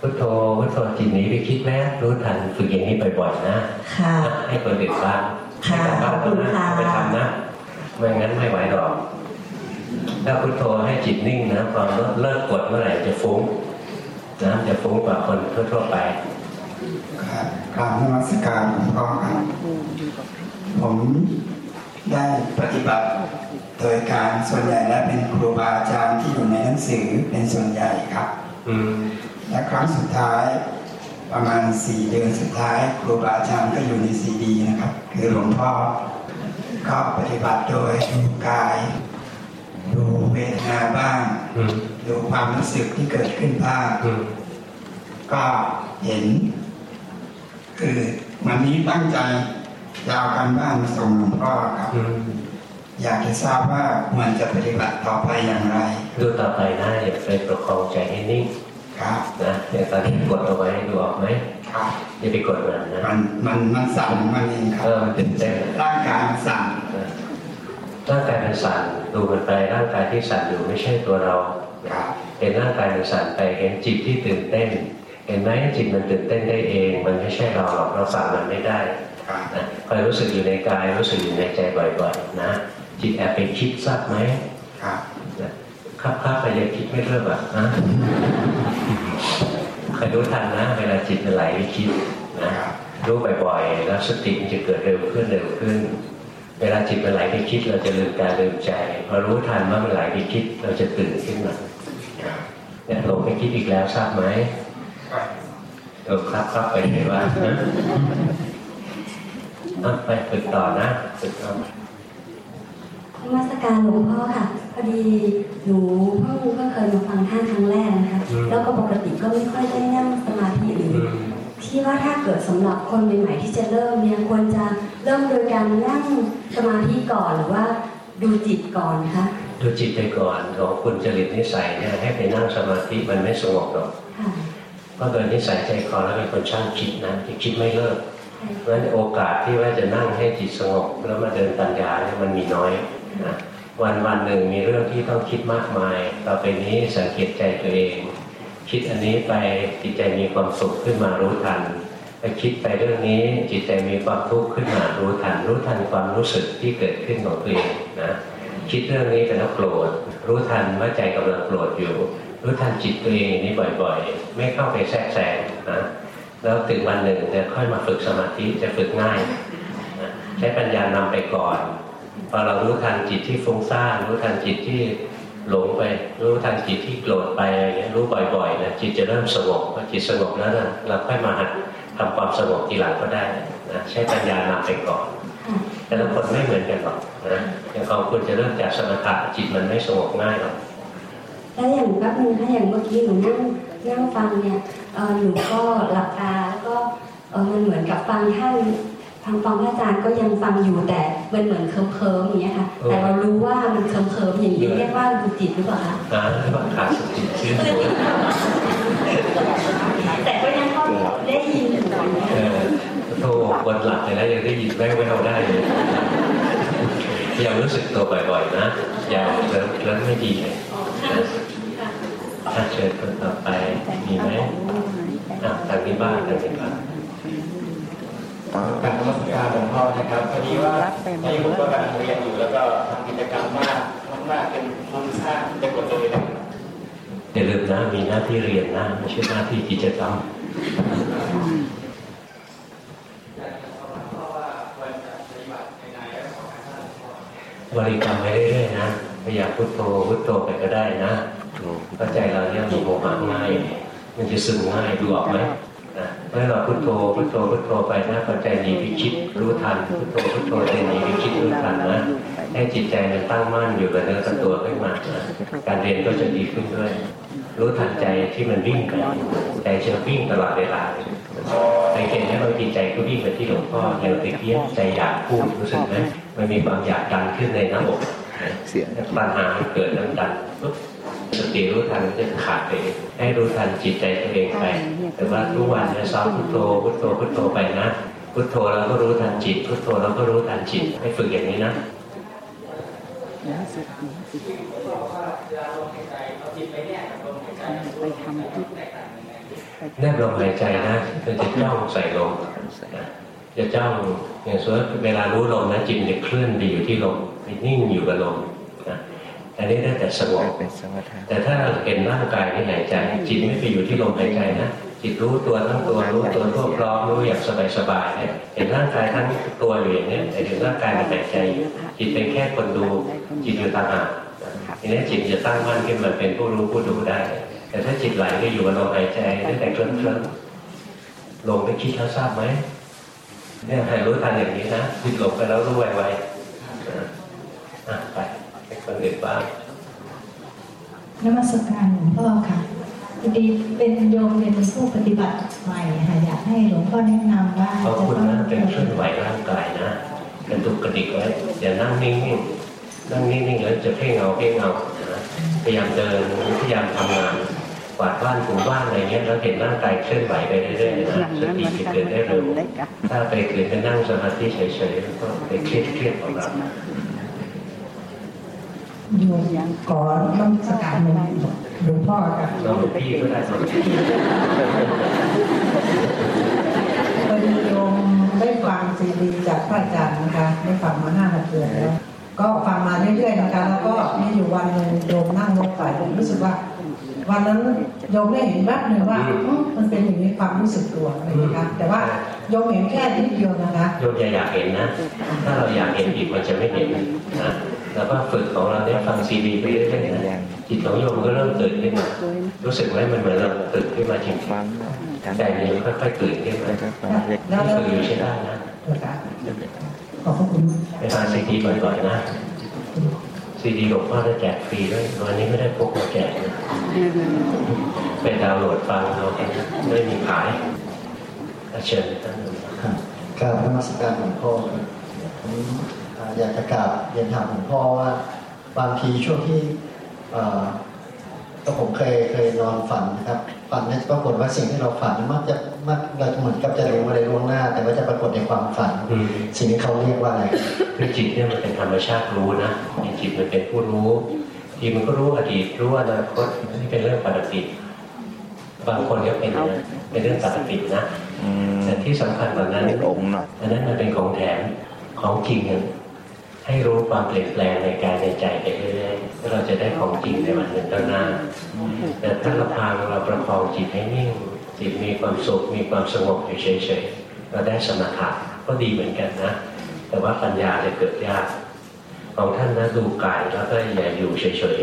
พุทโธพุทโธจิตหนีไปคิดแวบรู้ทันฝึกอย่างนี้บ่อยๆนะค่ะให้คนอื่นบ้าง ให้ค่ะกันบ้านขอบคุณนะค่ะไปทำนะไม่งั้นไม่ไหวหรอก ถ้าพุทโธให้จิตนิ่งนะพอเลิกกดเมื่อไหร่จะฟุ้งนะจะฟุ้งกว่าคนทั่วๆไปครับกราบนมัสการหลวงพ่อครับผมได้ปฏิบัติ โดยการส่วนใหญ่และเป็นครูบาอาจารย์ที่อยู่ในหนังสือเป็นส่วนใหญ่ครับอืมและครั้งสุดท้าย ประมาณสี่เดือนสุดท้ายครูบาอาจารย์ก็อยู่ในซีดีนะครับ คือหลวงพ่อก็ปฏิบัติโดยดูกาย ดูเวทนาบ้างอืมดูความรู้สึกที่เกิดขึ้นบ้างอืมก็เห็น คือวันนี้ตั้งใจจะเอาการบ้านมาส่งหลวงพ่อครับอืมอยากจะทราบว่าควรจะปฏิบัติต่อไปอย่างไร ดูต่อไปนะอย่าไปประคองใจให้นิ่ง ครับนะอย่างตอนนี้กดเอาไว้ดูออกไหมครับอย่าไปกดมันนะมันมันมันสั่นมันเองครัเอบอมันตื่นเต้นร่างกายมันสั่นร่างกายมันสั่นดูมันไปร่างกายที่สั่นอยู่ไม่ใช่ตัวเราครับเห็นร่างกายมันสั่นไปเห็นจิตที่ตื่นเต้น เห็นไหมจิตมันตื่นเต้นได้เอง มันไม่ใช่เราหรอกเราสั่งมันไม่ได้ครับนะคอยรู้สึกอยู่ในกายรู้สึกอยู่ในใจบ่อยๆนะจิตแอบไปคิดทราบไหม ครับครับไปยังคิดไม่เลิกอะนะคอยรู้ทันนะเวลาจิตมันไหลไปคิดนะรู้บ่อยๆแล้วสติมันจะเกิดเร็วขึ้นเร็วขึ้น เวลาจิตมันไหลไปคิด เราจะลืมกายลืมใจพอรู้ทันว่ามันไหลไปคิด เราจะตื่นขึ้นมาเนี่ยหลงไปคิดอีกแล้วทราบไหมครับเออครับครับไปเลยว่านะเอาไปฝึกต่อนะฝึกเอานมัสการหลวงพ่อค่ะ พอดีหนูเพิ่งเพิ่งเคยมาฟังท่านครั้งแรกนะคะ แล้วก็ปกติก็ไม่ค่อยได้นั่งสมาธิหรืออืมที่ว่าถ้าเกิดสำหรับคนใหม่ๆที่จะเริ่มเนี่ยควรจะเริ่มโดยการนั่งสมาธิก่อนหรือว่าดูจิตก่อนคะดูจิตไปก่อนของคุณจริตนิสัยเนี่ยให้ไปนั่งสมาธิมันไม่สงบหรอกค่ะเพราะโดยนิสัยใจคอแล้วเป็นคนช่างคิดนะที่คิดไม่เลิกเพราะฉะนั้นโอกาสที่ว่าจะนั่งให้จิตสงบแล้วมาเดินปัญญาเนี่ยมันมีน้อยนะ วันวันหนึ่งมีเรื่องที่ต้องคิดมากมาย ต่อไปนี้สังเกตใจตัวเอง คิดอันนี้ไปจิตใจมีความสุขขึ้นมารู้ทันไปคิดไปเรื่องนี้จิตใจมีความทุกข์ขึ้นมารู้ทัน รู้ทันความรู้สึกที่เกิดขึ้นของตัวเองนะคิดเรื่องนี้ไปแล้วโกรธรู้ทันว่าใจกำลังโกรธอยู่ รู้ทันจิตตัวเองนี้บ่อยๆ ไม่เข้าไปแทรกแซงนะแล้วถึงวันหนึ่งจะค่อยมาฝึกสมาธิจะฝึกง่ายนะใช้ปัญญานำไปก่อน พอเรารู้ทันจิตที่ฟุ้งซ่านรู้ทันจิตที่หลงไป รู้ทันจิตที่โกรธไปอะไรเงี้ยรู้บ่อยๆนะจิตจะเริ่มสงบพอจิตสงบแล้วนะเราค่อยมาหัดทำความสงบทีหลังก็ได้นะใช้ปัญญานำไปก่อน แต่ละคนไม่เหมือนกันหรอกนะอย่างของคุณจะเริ่มจากสมถะจิตมันไม่สงบง่ายหรอกแล้วอย่างแป๊บนึงถ้าอย่างเมื่อกี้หนูนั่งนั่งฟังเนี่ยหนูก็หลับตาแล้วก็มันเหมือนกับฟังท่าน ฟังฟังพระอาจารย์ก็ยังฟังอยู่แต่มันเหมือนเคลิ้มๆอย่างเงี้ยค่ะ แต่เรารู้ว่ามันเคลิ้มๆอย่างนี้เรียกว่าดูจิตหรือเปล่าคะนะว่าขาดสติชื่อแต่ก็ยังก็ได้ยินอยู่อย่างเงี้ยเออโทรบนหลับไปแล้วยังได้ยินแว่วๆได้เลยยังรู้สึกตัวบ่อยๆนะ อย่าเริ่มเริ่มไม่ดีเลยนะถ้าเชิญคนต่อไปมีไหมอะทางที่บ้านทางที่บ้าน การนมัสการหลวงพ่อนะครับพอดีว่าที่ผมก็กำลังเรียนอยู่แล้วก็ทำกิจกรรมมากมากๆเป็นฟุ้งซ่านจะกดเลยนะครับอย่าลืมนะมีหน้าที่เรียนนะไม่ใช่หน้าที่กิจกรรมบริกรรมไปเรื่อยๆนะพยายามพุทโธพุทโธไปก็ได้นะเพราะใจเราเนี่ยมีโมหะง่าย มันจะซึมง่ายดูออกไหม นะเมื่อเราพุทโธพุทโธพุทโธไปนะพอใจหนีไปคิดรู้ทันพุทโธพุทโธใจหนีไปคิดรู้ทันนะให้จิตใจมันตั้งมั่นอยู่กับเนื้อกับตัวขึ้นมานะการเรียนก็จะดีขึ้นด้วย รู้ทันใจที่มันวิ่งไปใจจะวิ่งตลอดเวลาไปเห็นไหมบางทีใจก็วิ่งไปที่หลวงพ่ออย่างตะเกียบใจอยากพูดรู้สึกไหมมันมีความอยากดันขึ้นในน้าอกปัญหาเกิดดันดันปุ๊บ สติรู้ทันก็จะขาดไปเองให้รู้ทันจิตใจตัวเองไป แต่ว่าทุกวันเนี่ยซ้อมพุทโธพุทโธพุทโธไปนะ พุทโธแล้วก็รู้ทันจิต พุทโธแล้วก็รู้ทันจิตให้ฝึกอย่างนี้นะไปทำที่แนบลมหายใจนะมันจะจ้องใส่ลมนะจะจ้องอย่างสมมติเวลารู้ลมนะจิตจะเคลื่อนไปอยู่ที่ลมไปนิ่งอยู่กับลมนะ อันนี้ได้แต่สงบแต่ถ้าเห็นร่างกายที่หายใจจิตไม่ไปอยู่ที่ลมหายใจนะจิตรู้ตัวทั้งตัวรู้ตัวทั่วพร้อมรู้อย่างสบายๆเนี่ยเห็นร่างกายทั้งตัวอยู่อย่างนี้แต่ถึงร่างกายมันหายใจอยู่จิตเป็นแค่คนดู จิตอยู่ต่างหากนะทีนี้จิตจะตั้งมั่นขึ้นมาเป็นผู้รู้ผู้ดูได้ แต่ถ้าจิตไหลไปอยู่กับลมหายใจได้แต่เคลื่อนเคลื่อนลงไปคิดแล้วทราบไหมเนี่ยให้รู้ทันอย่างนี้นะจิตหลงไปแล้วรู้ไวๆนะอะไป ให้คนอื่นบ้างนมัสการหลวงพ่อค่ะพอดีเป็นโยมเป็นผู้ปฏิบัติใหม่ค่ะอยากให้หลวงพ่อแนะนำว่าขอบจะคุณต้องนะเป็นเคลื่อนไหวร่างกายนะเป็นตุกกระดิกไว้อย่านั่งนิ่งๆนั่งนิ่งๆแล้วจะเพ่งเอาเพ่งเอานะพยายามเดินพยายามทำงานกวาดบ้านถูบ้านอะไรเงี้ยแล้วเห็นร่างกายเคลื่อนไหวไปเรื่อยๆอนะย่างสนั้นติมันจะกันเกิดได้เร็วเล็กอะถ้าไปเกิดไปนั่งสมาธิเฉยๆแล้วก็ไปเครียดเครียดๆของเรา โยมยังขอน้ำสการหลวงหลวงพ่อค่ะเราหลวงพี่ก็ได้หลวงพี่พอดีโยมได้ฟังซีดีจากพระอาจารย์นะคะได้ฟังมาห้าเดือนแล้วก็ฟังมาเรื่อยๆนะคะแล้วก็มีอยู่วันหนึ่งโยมนั่งรถไฟผมรู้สึกว่า วันนั้นโยมได้เห็นแวบหนึ่งว่ามันเป็นอย่างนี้ความรู้สึกตัวอะไรนะคะแต่ว่าโยมเห็นแค่นิดเดียวนะคะโยมอย่าอยากเห็นนะ ถ้าเราอยากเห็นอีกมันจะไม่เห็นนะ แล้วก็ฝึกของเราได้ฟังซีดีไปเรื่อยๆนะจิตของโยมก็เริ่มตื่นขึ้นมารู้สึกไหมมันเหมือนเราตื่นขึ้นมาจริงๆใจมันค่อยๆตื่นขึ้นมาแล้วฝึกอยู่ใช้ได้นะนะคะขอบพระคุณไปฟังซีดีบ่อยๆนะซีดีหลวงพ่อจะแจกฟรีด้วยวันนี้ไม่ได้พกมาแจกนะไปดาวน์โหลดฟังเรากันไม่มีขายเชิญท่านครับกราบนมัสการหลวงพ่อครับผม อ่าอยากจะกราบเรียนถามหลวงพ่อว่าบางทีช่วงที่เอ่อก็ผมเคยเคยนอนฝันนะครับฝันเนี่ยปรากฏว่าสิ่งที่เราฝันมักจะมักเราเหมือนกับจะรู้อะไรล่วงหน้า แต่ว่าจะปรากฏในความฝันอืมสิ่งนี้เขาเรียกว่าอะไรคือจิตเนี่ยมันเป็นธรรมชาติรู้นะจิตมันเป็นผู้รู้ทีมันก็รู้อดีตรู้อนาคตนี่เป็นเรื่องปกติบางคนก็เป็นอย่างนะเป็นเรื่องปกตินะแต่ที่สำคัญกว่านั้นอันนั้นมันเป็นของแถมของจริงอะ ให้รู้ความเปลี่ยนแปลงในกายในใจไปเรื่อยๆแล้วเราจะได้ของจริงในวันหนึ่งข้างหน้า แต่ถ้าเราพางเราประคองจิตให้นิ่ง จิตมีความสุขมีความสงบอยู่เฉยๆเราได้สมถะก็ดีเหมือนกันนะ แต่ว่าปัญญาจะเกิดยาก ของท่านนะดูกายแล้วก็อย่าอยู่เฉย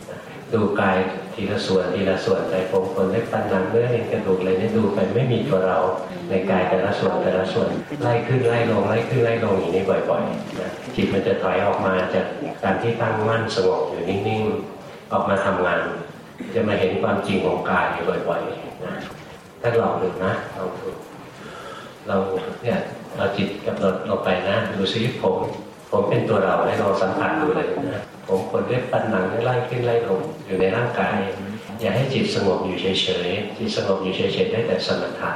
ๆดูกาย ทีละส่วนทีละส่วนแต่ผมคนเล็กฟันหนังเนื้อเอ็นกระดูกอะไรนี่ดูไปไม่มีตัวเราในกายแต่ละส่วนแต่ละส่วนไล่ขึ้นไล่ลงไล่ขึ้นไล่ลงอย่างนี้บ่อยๆนะจิตมันจะถอยออกมาจากการที่ตั้งมั่นสงบอยู่นิ่งๆออกมาทำงาน จะมาเห็นความจริงของกายบ่อยๆนะท่านลองดูนะลองดูเราเนี่ยเราจิตกำหนดลงไปนะดูซิผมผมเป็นตัวเราให้เราสัมผัสดูเลยนะ ผมขนเล็บปันหนังไล่ขึ้นไล่ลงอยู่ในร่างกาย อย่าให้จิตสงบอยู่เฉยๆจิตสงบอยู่เฉยๆได้แต่สมถะ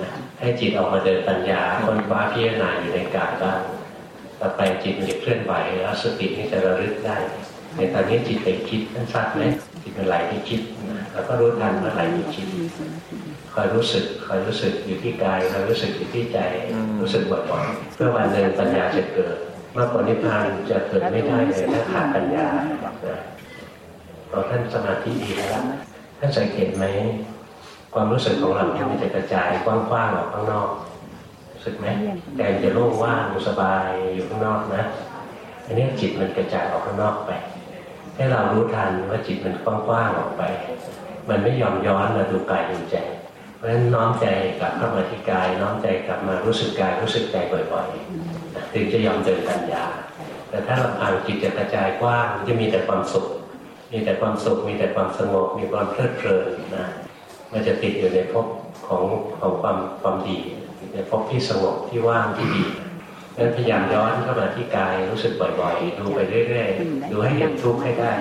นะให้จิตออกมาเดินปัญญาค้นคว้าพิจารณาอยู่ในกายบ้างต่อไปจิตมันจะเคลื่อนไหวแล้วสตินี่จะระลึกได้ในตอนนี้จิตไปคิดท่านทราบไหมจิตมันไหลไปคิดนะแล้วก็รู้ทันว่าไหลไปคิดคอยรู้สึกคอยรู้สึกอยู่ที่กายคอยรู้สึกอยู่ที่ใจรู้สึกบ่อยๆเพื่อวันหนึ่งปัญญาจะเกิด มากกว่านิพพานจะเกิดไม่ได้เลยถ้าขาดปัญญานะพอท่านสมาธิดีแล้วท่านสังเกตไหมความรู้สึกของเราที่มันจะกระจายกว้างๆออกข้างนอกรู้สึกไหมใจมันจะโล่งว่างสบายอยู่ข้างนอกนะอันนี้จิตมันกระจายออกข้างนอกไป ให้เรารู้ทันว่าจิตมันกว้างๆออกไป มันไม่ยอมย้อนมาดูกายดูใจเพราะฉะนั้นน้อมใจกลับเข้ามาที่กาย น้อมใจกลับมารู้สึกกายรู้สึกใจบ่อยๆ ถึงจะยอมเดินปัญญา แต่ถ้าลำพังจิตจะกระจายกว้างจะมีแต่ความสุข มีแต่ความสุข มีแต่ความสงบ มีความเพลิดเพลินนะมันจะติดอยู่ในภพของของความความดีในภพที่สงบที่ว่างที่ดีนั้นพยายามย้อนเข้ามาที่กายรู้สึกบ่อยๆ ดูไปเรื่อยๆ ดูให้เห็นทุกข์ให้ได้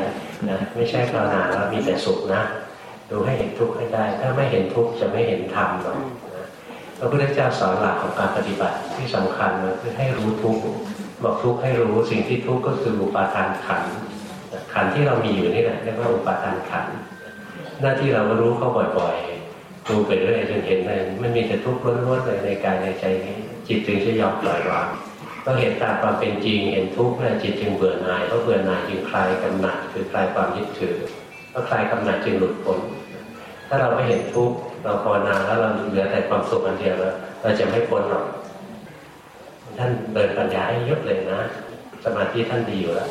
นะไม่ใช่ภาวนาแล้วมีแต่สุขนะ ดูให้เห็นทุกข์ให้ได้ ถ้าไม่เห็นทุกข์จะไม่เห็นธรรมหรอก พระพุทธเจ้าสอนหลักของการปฏิบัติที่สำคัญมันคือให้รู้ทุกข์บอกทุกข์ให้รู้สิ่งที่ทุกข์ก็คืออุปาทานขันขันที่เรามีอยู่นี่แหละเรียกว่าอุปาทานขันหน้าที่เราก็รู้เขาบ่อยๆดูไปเรื่อยจนเห็นเลยมันมีแต่ทุกข์ล้วนๆเลยในกายในใจนี้ จิตถึงจะยอมปล่อยวางก็เห็นตามความเป็นจริงเห็นทุกข์แล้วจิตจึงเบื่อหน่ายเพราะเบื่อหน่ายจึงคลายกำหนัดคือคลายความยึดถือเพราะคลายกำหนัดจึงหลุดพ้นถ้าเราไม่เห็นทุกข์ เราภาวนาแล้วเราเหลือแต่ความสุขอันเดียวแล้วเราจะไม่พ้นหรอกท่านเดินปัญญาให้ยอะเลยนะ สมาธิท่านดีอยู่แล้ว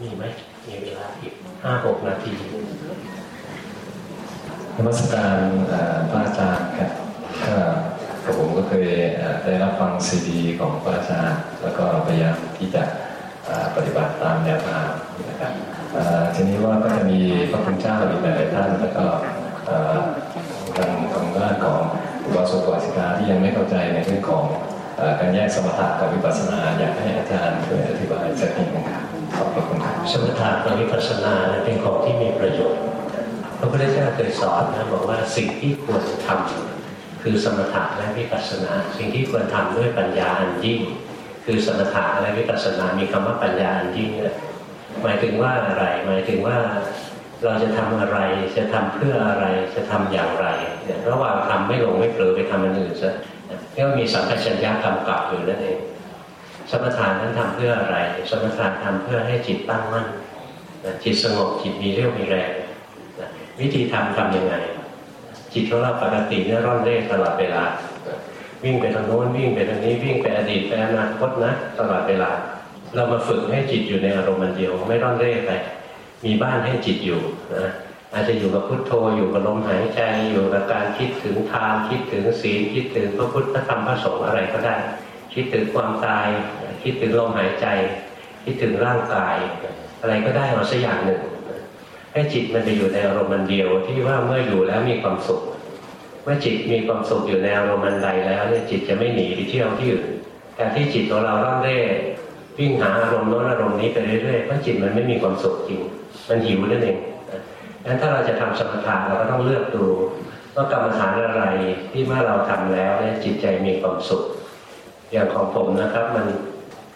มีไหมมีเวลาอีกห้าหกนาทีนมัสการพระอาจารย์ครับก็ผมก็เคยได้รับฟังซีดีของพระอาจารย์ แล้วก็พยายามที่จะปฏิบัติตามแนวทางนะครับเอ่อทีนี้ว่าก็จะมีพระคุณเจ้าอีกหลายท่านแล้วก็ ทางทางด้านของอุบาสกอุบาสิกาที่ยังไม่เข้าใจในเรื่องของการแยกสมถะกับวิปัสสนา อยากให้อาจารย์ช่วยอธิบายสักนิดหนึงครับขอบคุณครับสมถะกับวิปัสสนาเป็นของที่มีประโยชน์พระพุทธเจ้าเคยสอนนะบอกว่าสิ่งที่ควรทำคือสมถะและวิปัสสนา สิ่งที่ควรทำด้วยปัญญาอันยิ่ง คือสมถะและวิปัสสนา มีคำว่าปัญญาอันยิ่งเนี่ยหมายถึงว่าอะไรหมายถึงว่า เราจะทำอะไร จะทำเพื่ออะไร จะทำอย่างไร ระหว่างทำไม่หลงไม่เผลอไปทำอันอื่นซะเรียกว่ามีสัมปชัญญะกำกับอยู่นั่นเอง สมถะนั้นทำเพื่ออะไร สมถะทำเพื่อให้จิตตั้งมั่น จิตสงบ จิตมีเรี่ยวมีแรง วิธีทำทำยังไง จิตของเราปกติเนี่ยร่อนเร่ตลอดเวลา วิ่งไปทางโน้นวิ่งไปทางนี้วิ่งไปอดีตไปอนาคตนะตลอดเวลา เรามาฝึกให้จิตอยู่ในอารมณ์เดียวไม่ร่อนเร่ไป มีบ้านให้จิตอยู่นะอาจจะอยู่กับพุทโธอยู่กับลมหายใจอยู่กับการคิดถึงทานคิดถึงศีลคิดถึงพระพุทธพระธรรมพระสงฆ์อะไรก็ได้ คิดถึงความตายคิดถึงลมหายใจ คิดถึงร่างกาย อะไรก็ได้เอาสักอย่างหนึ่ง ให้จิตมันไปอยู่ในอารมณ์มันเดียวที่ว่าเมื่ออยู่แล้วมีความสุข เมื่อจิตมีความสุขอยู่ในอารมณ์มันใดแล้วเนี่ยจิตจะไม่หนีไปเที่ยวที่อื่นการที่จิตของเราร่อนเร่วิ่งหาอารมณ์โน้นอารมณ์นี้ไปเรื่อยๆเพราะจิตมันไม่มีความสุขจริง มันหิวนั่นเองงั้นถ้าเราจะทำสมถะเราก็ต้องเลือกดูว่ากรรมฐานอะไรที่เมื่อเราทำแล้วเนี่ยจิตใจมีความสุข อย่างของผมนะครับ มัน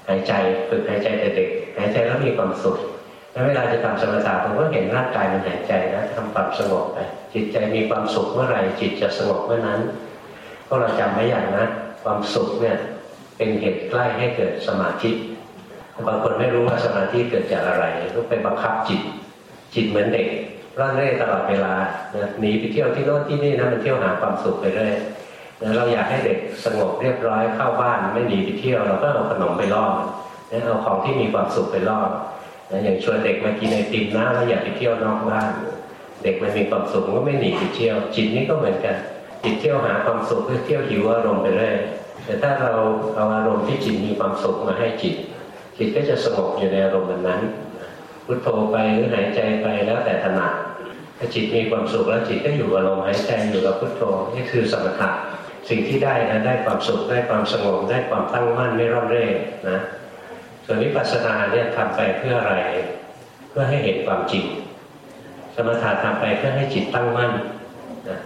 หายใจฝึกหายใจแต่เด็กหายใจแล้วมีความสุขแล้วเวลาจะทำสมถะผมก็เห็นร่างกายมันหายใจนะทำความสงบไปจิตใจมีความสุขเมื่อไหร่จิตจะสงบเมื่อนั้นพวกเราจำไว้อย่างนะความสุขเนี่ยเป็นเหตุใกล้ให้เกิดสมาธิบางคนไม่รู้ว่าสมาธิเกิดจากอะไรต้องไปบังคับจิต จิตเหมือนเด็กร่อนเร่ตลอดเวลาหนีไปเที่ยวที่โน่นที่นี่นะมันเที่ยวหาความสุขไปเรื่อยเราอยากให้เด็กสงบเรียบร้อยเข้าบ้านไม่หนีไปเที่ยวเราก็เอาขนมไปล่อเอาของที่มีความสุขไปล่ออย่างชวนเด็กมากินไอติมนะแล้วอยากไปเที่ยวนอกบ้าน เด็กมันมีความสุขก็ไม่หนีไปเที่ยว จิตนี้ก็เหมือนกันจิตเที่ยวหาความสุขเพื่อเที่ยวหิวอารมณ์ไปเรื่อยแต่ถ้าเราเอาอารมณ์ที่จิตมีความสุขมาให้จิต จิตก็จะสงบอยู่ในอารมณ์นั้น พุทโธไปหรือหายใจไปแล้วแต่ถนัดถ้าจิตมีความสุขแล้วจิตก็อยู่กับลมหายใจอยู่กับพุทโธนี่คือสมถะสิ่งที่ได้นะได้ความสุขได้ความสงบได้ความตั้งมั่นไม่ร่อนเร่นะส่วนวิปัสสนาเนี่ยทำไปเพื่ออะไร เพื่อให้เห็นความจริง สมถะทำไปเพื่อให้จิตตั้งมั่นนะ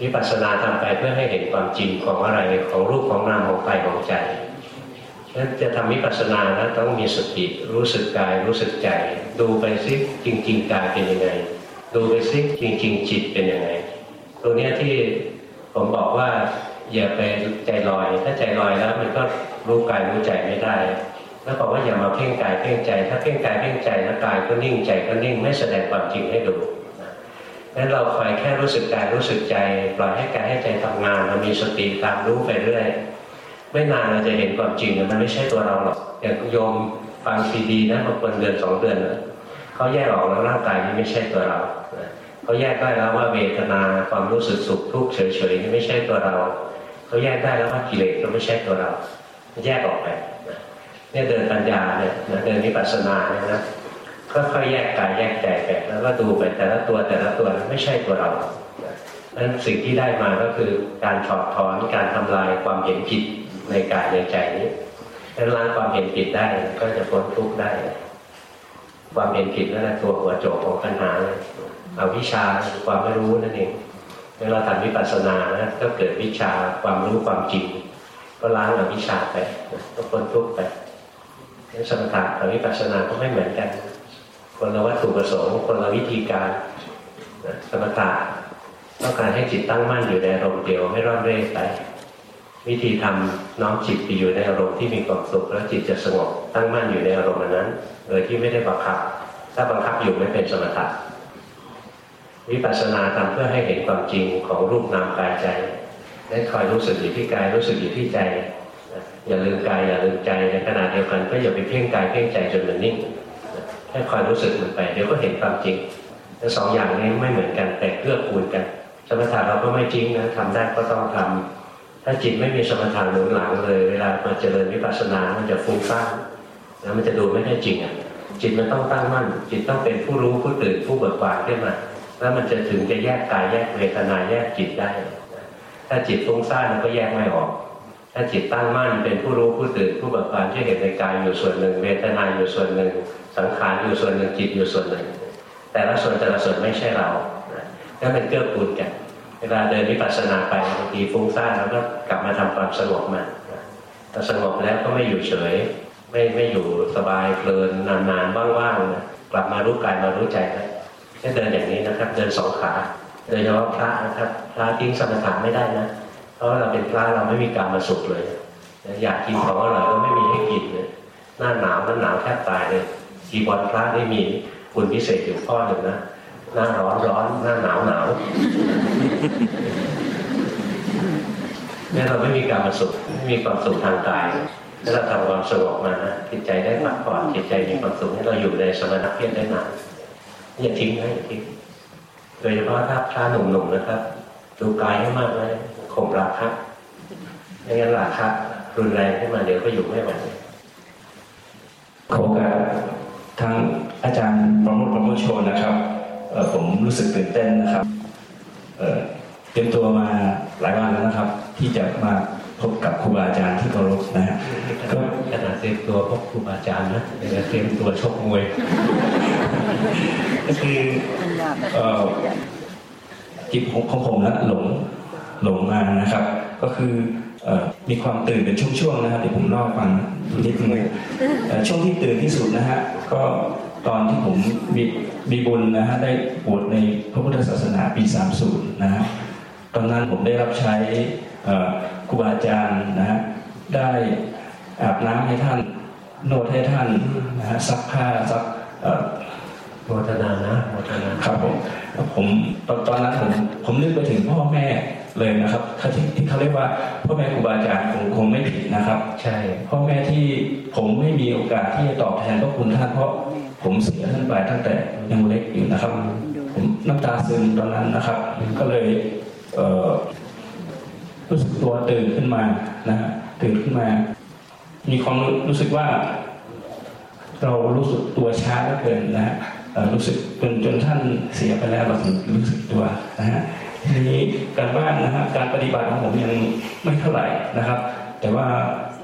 วิปัสสนาทำไปเพื่อให้เห็นความจริงของอะไรของรูปของนามของกายของใจ นั้นจะทำวิปัสสนานะต้องมีสติรู้สึกกายรู้สึกใจ ดูไปซิจริงๆกายเป็นยังไง ดูไปซิจริงๆจิตเป็นยังไงตรงนี้ที่ผมบอกว่าอย่าไปใจลอย ถ้าใจลอยแล้วมันก็รู้กายรู้ใจไม่ได้ แล้วบอกว่าอย่ามาเพ่งกายเพ่งใจ ถ้าเพ่งกายเพ่งใจแล้วกายก็นิ่งใจก็นิ่งไม่แสดงความจริงให้ดูนั้นเราคอยแค่รู้สึกกายรู้สึกใจปล่อยให้กายให้ใจทำงานเรามีสติตามรู้ไปเรื่อย ไม่นานเราจะเห็นความจริงมันไม่ใช่ตัวเราหรอกอย่างโยมฟังซีดีนะบางคนเดือนสองเดือนนะเขาแยกออกแล้วร่างกายนี้ไม่ใช่ตัวเราเขาแยกได้แล้วว่าเวทนาความรู้สึกสุขทุกข์เฉยๆนี่ไม่ใช่ตัวเราเขาแยกได้แล้วว่ากิเลสก็ไม่ใช่ตัวเรา แยกออกไปเนี่ยเดินปัญญาเนี่ยนะเดินวิปัสสนาเนี่ยนะค่อยๆแยกกายแยกใจไปแล้วก็ดูไปแต่ละตัวแต่ละตัวไม่ใช่ตัวเราดังนั้นสิ่งที่ได้มาก็คือการถอดถอนการทำลายความเห็นผิด ในกายในใจนี้ถ้าล้างความเห็นผิดได้ก็จะพ้นทุกข์ได้ ความเห็นผิดนั่นแหละตัวหัวโจกของปัญหาเอาวิชาความไม่รู้นั่นเองเวลาทำวิปัสสนานะก็เกิดวิชาความรู้ความจริง ก็ล้างอวิชาไปก็พ้นทุกข์ไปนั้นสมถะกับวิปัสสนาก็ไม่เหมือนกัน คนละวัตถุประสงค์คนละวิธีการสมถะต้องการให้จิตตั้งมั่นอยู่ในอารมณ์เดียวไม่ร่อนเร่ไป วิธีทำน้อมจิตไปอยู่ในอารมณ์ที่มีความสุขแล้วจิตจะสงบตั้งมั่นอยู่ในอารมณ์นั้นโดยที่ไม่ได้บังคับ ถ้าบังคับอยู่ไม่เป็นสมถะวิปัสสนาทำเพื่อให้เห็นความจริงของรูปนามกายใจได้คอยรู้สึกอยู่ที่กายรู้สึกอยู่ที่ใจอย่าลืมกายอย่าลืมใจในขณะเดียวกันก็อย่าไปเพ่งกายเพ่งใจจนมันนิ่งแค่คอยรู้สึกมันไปเดี๋ยวก็เห็นความจริงทั้งสองอย่างนี้ไม่เหมือนกันแต่เกื้อกูลกันสมถะเราก็ไม่จริงนะทำได้ก็ต้องทำ ถ้าจิตไม่มีสมถะหนุนหลังเลย เวลามาเจริญวิปัสสนา มันจะฟุ้งซ่านแล้วมันจะดูไม่ได้จริงอะจิตมันต้องตั้งมั่น จิตต้องเป็นผู้รู้ผู้ตื่นผู้เบิกบานขึ้นมาแล้วมันจะถึงจะแยกกายแยกเวทนาแยกจิตได้ ถ้าจิตฟุ้งซ่านมันก็แยกไม่ออก ถ้าจิตตั้งมั่นเป็นผู้รู้ผู้ตื่นผู้เบิกบานที่เห็นในกายอยู่ส่วนหนึ่ง เวทนาอยู่ส่วนหนึ่ง สังขารอยู่ส่วนหนึ่งจิตอยู่ส่วนหนึ่ง แต่ละส่วนแต่ละส่วนไม่ใช่เรานะนั่นเป็นเกื้อกูลกัน เวลาเดินวิปัสสนาไปบางทีฟุ้งซ่านแล้วก็กลับมาทำความสงบมาพอสงบแล้วก็ไม่อยู่เฉย ไม่ไม่อยู่สบายเพลินนานๆว่างๆนะกลับมารู้กายมารู้ใจนะแค่เดินอย่างนี้นะครับ เดินสองขาโดยเฉพาะพระนะครับ พระทิ้งสมถะไม่ได้นะเพราะเราเป็นพระเราไม่มีการมาสุขเลย อยากกินของอร่อยก็ไม่มีให้กินเลยหน้าหนาวหน้าหนาวแทบตายเลยจีวรพระได้มีคุณพิเศษอยู่ข้อหนึ่งนะ หน้าร้อนร้อนหน้าหนาวหนาวเนี่ยเราไม่มีการมาสุขไม่มีความสุขทางกายถ้าเราทำความสงบมานะจิตใจได้พักผ่อนจิตใจมีความสุขให้เราอยู่ในสมณเพศได้นานอย่าทิ้งนะอย่าทิ้งโดยเฉพาะถ้าพระหนุ่มๆนะครับ ดูกายให้มากเลยข่มราคะไม่งั้นราคะรุนแรงขึ้นมาเดี๋ยวก็อยู่ไม่ไหวขอโอกาสทางอาจารย์ประโมทประโมทโชนนะครับ ผมรู้สึกตื่นเต้นนะครับเอ่อเตรียมตัวมาหลายวันแล้วนะครับ ที่จะมาพบกับครูบาอาจารย์ที่เคารพนะฮะก็ขนาดเตรียมตัวพบครูบาอาจารย์นะเดี๋ยวเตรียมตัวชกมวยก็คือเอ่อจิตของของผมนะหลงหลงมานะครับ ก็คือเอ่อมีความตื่นเป็นช่วงๆนะครับเดี๋ยวผมเล่าให้ฟังนิดนึงเอ่อช่วงที่ตื่นที่สุดนะฮะก็ ตอนที่ผมมีมีบุญนะฮะได้บวชในพระพุทธศาสนาปี 30 นะฮะตอนนั้นผมได้รับใช้เอ่อครูบาอาจารย์นะฮะได้อาบน้ำให้ท่านนวดให้ท่านนะฮะซักผ้าซักเอ่อโมทนานะโมทนาครับผมผมตอนตอนนั้นผมผมนึกไปถึงพ่อแม่เลยนะครับที่ที่เขาเรียกว่าพ่อแม่ครูบาอาจารย์คงคงไม่ผิดนะครับ ใช่พ่อแม่ที่ผมไม่มีโอกาสที่จะตอบแทนพระคุณท่านเพราะ ผมเสียท่านไปตั้งแต่ยังเล็กอยู่นะครับ ผมน้ำตาซึมตอนนั้นนะครับ ก็เลยเรู้สึกตัวตื่นขึ้นมานะตื่นขึ้นมา มีความรู้รู้สึกว่า เรารู้สึกตัวช้าเหลือเกินนะฮะรู้สึกจนจนท่านเสียไปแล้วเราถึงรู้สึกตัวนะฮะทีนี้การบ้านนะฮะการปฏิบัติของผมยังไม่เท่าไหร่นะครับ แต่ว่า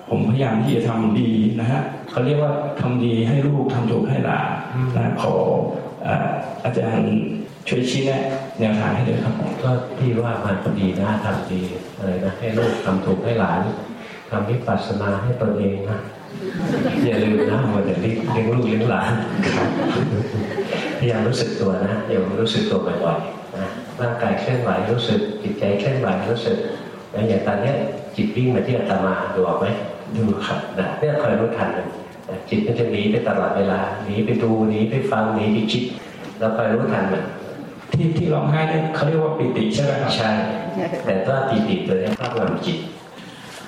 ผมพยายามที่จะทำดีนะฮะเขาเรียกว่าทำดีให้ลูกทำถูกให้หลานนะขอเอ่ออาจารย์ช่วยชี้แนะแนวทางให้ด้วยครับ ก็ที่ว่ามันดีนะทำดีอะไรนะให้ลูกทำถูกให้หลานทำวิปัสสนาให้ตนเองนะอย่าลืมนะมัวแต่เลี้ยงเลี้ยงลูกเลี้ยงหลานพยายามรู้สึกตัวนะอย่ารู้สึกตัวบ่อยๆนะร่างกายเคลื่อนไหวรู้สึกจิตใจเคลื่อนไหวรู้สึกอย่างตอนนี้จิตวิ่งมาที่อาตมาดูออกไหม ดูครับนะเนี่ยคอยรู้ทันมันนะจิตมันจะหนีไปตลอดเวลาหนีไปดูหนีไปฟังหนีไปคิดแล้วคอยรู้ทันมันที่ที่ร้องไห้เนี่ยเขาเรียกว่าปิติใช่ไหมครับใช่ แต่ว่าปิติตัวนี้ครอบงำจิต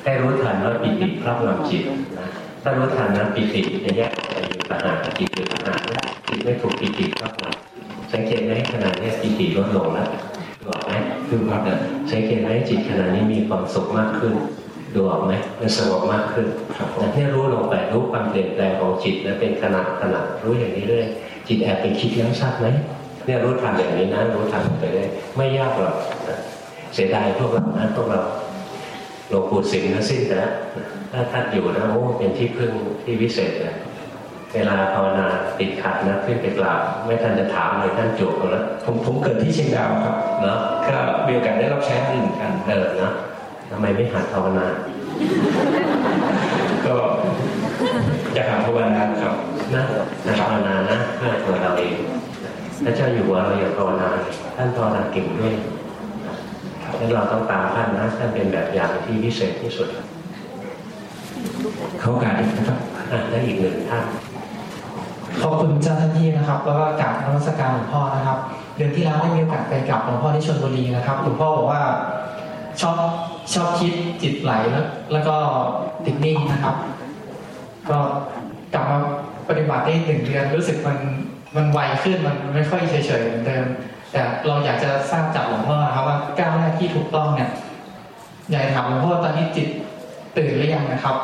ให้รู้ทันว่าปิติครอบงำจิตนะถ้ารู้ทันนะปิติจะแยกออกไปอยู่ต่างหากจิตอยู่ต่างหากนะจิตไม่ถูกปิติครอบงสังเกตไหมขณะนี้ปิติลดลงแล้วดูออกไหมดูครับสังเกตไหมจิตขณะนี้มีความสุขมากขึ้น ดูออกไหมมันสงบมากขึ้นแต่ที่รู้ลงไปรู้ความเปลี่ยนแปลงของจิตแล้วเป็นขณะขณะรู้อย่างนี้เรื่อยจิตแอบไปคิดแล้วทราบไหมเนี่ยรู้ทันอย่างนี้นะรู้ทันไปเลยไม่ยากหรอกเสียดายพวกเรานะพวกเราหลวงปู่สิงห์นะสิ้นแล้วถ้าท่านอยู่นะโอ้เป็นที่พึ่งที่วิเศษเลยเวลาภาวนาติดขัดนะขึ้นไปกราบไม่ทันจะถามเลยท่านจบแล้วผมผมเกิดที่เชียงดาวครับเนาะก็มีโอกาสได้รับใช้ท่านเหมือนกันเออนะ ทำไมไม่หัดภาวนา ก็จะหาภาวนาครับนะหัดภาวนานะเพื่อตัวเราเองพระเจ้าอยู่หัวเราอย่าภาวนาท่านภาวนาเก่งด้วยงั้นเราต้องตามท่านนะท่านเป็นแบบอย่างที่พิเศษที่สุด เขาโอกาสอีกนะครับอะและอีกหนึ่งท่านขอบคุณเจ้าหน้าที่นะครับ แล้วก็กราบนมัสการหลวงพ่อนะครับ เดือนที่แล้วได้มีโอกาสไปกราบหลวงพ่อที่ชลบุรีนะครับหลวงพ่อบอกว่าชอบ ชอบคิดจิตไหลแล้วแล้วก็ติดนิ่งนะครับ ก็กลับมาปฏิบัติได้หนึ่งเดือนรู้สึกมันมันไวขึ้นมันไม่ค่อยเฉยๆเหมือนเดิม แต่เราอยากจะทราบจากหลวงพ่อนะครับว่าก้าวแรกที่ถูกต้องเนี่ยอยากจะถามหลวงพ่อตอนนี้จิตตื่นหรือยังนะครับ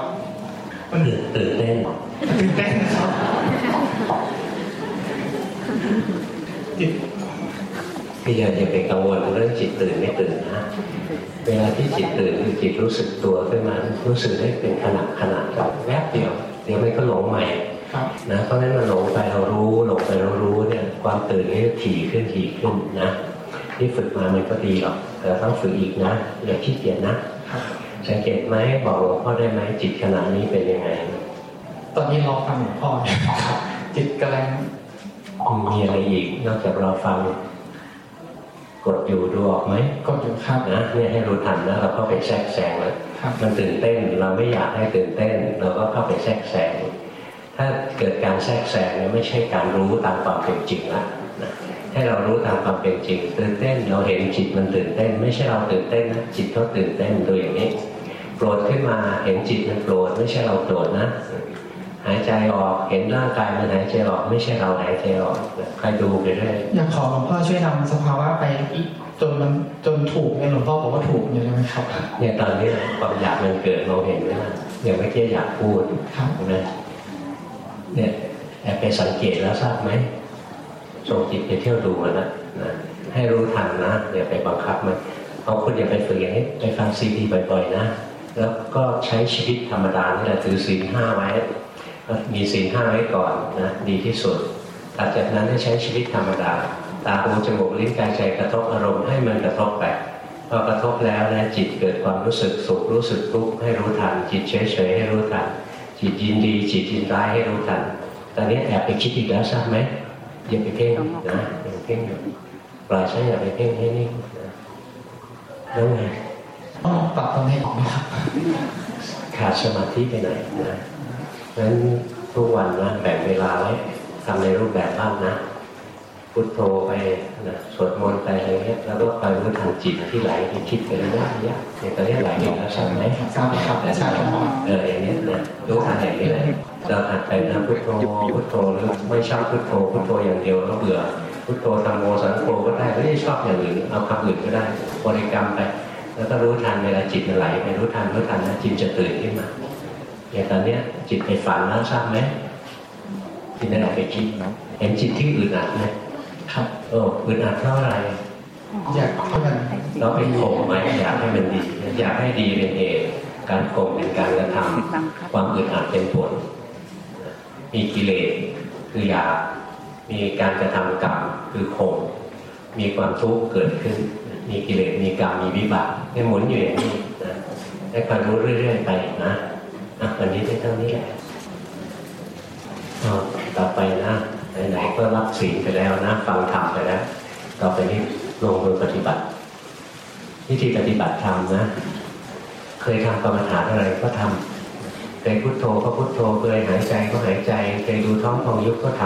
มันตื่นตื่นเต้นตื่นเต้นนะครับจิต พี่อย่าอย่าไปกังวลเรื่องจิตตื่นไม่ตื่นนะเวลาที่จิตตื่นคือจิตรู้สึกตัวขึ้นมารู้สึกได้เป็นขณะขณะแวบเดียว เดี๋ยวมันก็หลงใหม่ครับนะเพราะฉะนั้นมันหลงไปเรารู้หลงไปเรารู้เนี่ยความตื่นนี่ถี่ขึ้นถี่ขึ้นนะที่ฝึกมามันก็ดีหรอกแต่ต้องฝึกอีกนะอย่าขี้เกียจนะสังเกตไหมบอกหลวงพ่อได้ไหมจิตขณะนี้เป็นยังไง ตอนนี้รอฟังหลวงพ่ออยู่ครับจิตกำลังมีอะไรอีกนอกจากเราฟัง กดอยู่ดูออกไหมกดอยู่ครับนะเนี่ยให้รู้ทันนะเราเข้าไปแทรกแซงเลยครับมันตื่นเต้นเราไม่อยากให้ตื่นเต้น เราก็เข้าไปแทรกแซงถ้าเกิดการแทรกแซงเนี่ยไม่ใช่การรู้ตามความเป็นจริงละนะให้เรารู้ตามความเป็นจริง ตื่นเต้นเราเห็นจิตมันตื่นเต้น ไม่ใช่เราตื่นเต้นนะจิตเขาตื่นเต้นดูอย่างนี้โกรธขึ้นมาเห็นจิตมันโกรธไม่ใช่เราโกรธนะ หายใจออกเห็นร่างกายมันหายใจออกไม่ใช่เราหายใจออกใครดูไปเรื่อยอยากขอหลวงพ่อช่วยนำสภาวะไปอีกจนมันจนถูกเนี่ยหลวงพ่อบอกว่าถูกอยู่ใช่ไหมครับเนี่ยตอนนี้ความอยากมันเกิดเราเห็นไหมล่ะอย่างเมื่อกี้อยากพูดครับเห็นไหมเนี่ยแอบไปสังเกตแล้วทราบไหมส่งจิตไปเที่ยวดูมันนะนะให้รู้ทันนะอย่าไปบังคับมันเอาคุณอย่าไปฝึกอย่างนี้ไปฟังซีดีบ่อยๆนะแล้วก็ใช้ชีวิตธรรมดานี่แหละถือศีลห้าไว้ก็ มีศีลห้าไว้ก่อนนะดีที่สุดหลังจากนั้นให้ใช้ชีวิตธรรมดา ตาหูจมูกลิ้นกายใจกระทบอารมณ์ให้มันกระทบไปพอกระทบแล้วนะจิตเกิดความรู้สึกสุขรู้สึกทุกข์ให้รู้ทัน จิตเฉยๆให้รู้ทัน จิตยินดีจิตยินร้ายให้รู้ทัน ตอนนี้แอบไปคิดอีกแล้วทราบไหมอย่าไปเพ่งนะอย่าไปเพ่งอยู่ปล่อยใช้อย่าไปเพ่งให้นิ่งนะแล้วไงต้องปรับตรงนี้ออกไหมครับขาดสมาธิไปไหนนะ งั้นทุกวันนะแบ่งเวลาไว้ทำในรูปแบบบ้างนะพุทโธไปนะสวดมนต์ไปอะไรเงี้ยแล้วก็คอยรู้ทันจิตที่ไหลที่คิดไปเรื่อยๆเนี่ยอย่างตอนนี้ไหลอยู่แล้วใช่ไหมทราบครับใช่ครับเอออย่างเนี้ยนะรู้ทันอย่างนี้เลยเราหัดไปนะพุทโธพุทโธหรือไม่ชอบพุทโธพุทโธอย่างเดียวแล้วเบื่อพุทโธธรรมโมสังโฆก็ได้ไม่ได้ชอบอย่างอื่นเอาคำอื่นก็ได้บริกรรมไป แล้วก็รู้ทันเวลาจิตมันไหลไปรู้ทันรู้ทันนะจิตจะตื่นขึ้นมา อย่างตอนเนี้ยจิตไปฝันแล้วทราบไหมจิตนั่นแหละไปคิดเห็นจิตที่อึดอัดไหมครับโอ้อึดอัดเพราะอะไรอยากให้มันเราไปข่มไหมอยากให้มันดี อยากให้ดีเป็นเหตุการข่มเป็นการกระทำความอึดอัดเป็นผล มีกิเลสคืออยากมีการกระทำกรรมคือข่มมีความทุกข์เกิดขึ้น มีกิเลสมีกรรมมีวิบากให้หมุนอยู่อย่างนี้นะให้ความรู้เรื่อยๆไปนะอะ วันนี้ได้เท่านี้แหละต่อไปนะไหนๆก็รับศีลไปแล้วนะฟังธรรมไปแล้ว ต่อไปนี้ลงมือปฏิบัติ วิธีปฏิบัติธรรมนะ เคยทำกรรมฐานอะไรก็ทำเคยพุโทโธก็พุโทโธเคยหายใจก็หายใจเคยดูท้องพองยุบก็ท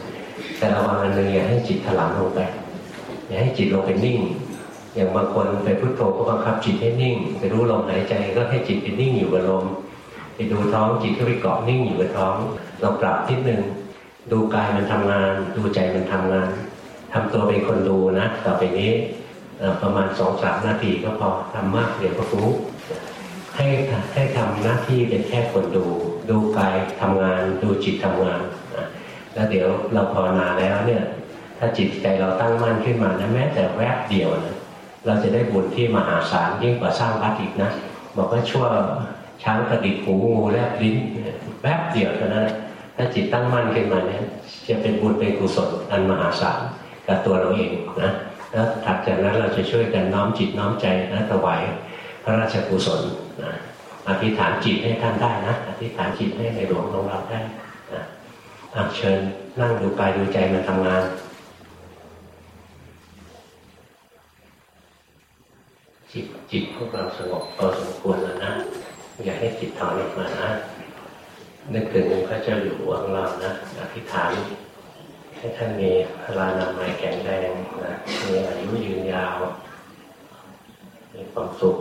ำแต่ระวังอันหนึ่งอย่าให้จิตถลำลงไปอย่าให้จิตลงไปนิ่ง อย่างบางคนไปพุโทโธก็บังคับจิตให้นิ่งไปรู้ลมหายใจก็ให้จิตไปนิ่งอยู่กับลม ไปดูท้องจิตก็ไปเกาะนิ่งอยู่กับท้อง เราปรับทิศหนึ่งดูกายมันทำงาน ดูใจมันทำงานททำตัวเป็นคนดูนะต่อไปนี้ประมาณสองสามนาทีก็พอทำมากเดี๋ยวก็รู้ให้ให้ทำหน้าที่เป็นแค่คนดู ดูกายทำงาน ดูจิตทำงานนะแล้วเดี๋ยวเราภาวนาแล้วเนี่ย ถ้าจิตใจเราตั้งมั่นขึ้นมานะแม้แต่แวบเดียวนะเราจะได้บุญที่มหาศาลยิ่งกว่าสร้างวัดอีกนะบอกว่าชั่ว ช้างกระดิกหูงูแลบลิ้นแวบเดียวเท่านั้นถ้าจิตตั้งมั่นขึ้นมาเนี่ยจะเป็นบุญเป็นกุศลอันมหาศาลกับตัวเราเองนะแล้วถัดจากนั้นเราจะช่วยกันน้อมจิตน้อมใจนะถวายพระราชกุศลนะอธิษฐานจิตให้ท่านได้นะอธิษฐานจิตให้ในหลวงของเราได้นะอะเชิญนั่งดูกายดูใจมันทำงานจิตจิตพวกเราสงบพอสมควรแล้วนะ อย่าให้จิตถอนออกมานะนึกถึงพระเจ้าอยู่หัวของเรานะอธิษฐานให้ท่านมีพลานามัยแข็งแรงนะมีอายุยืนยาว มีความสุข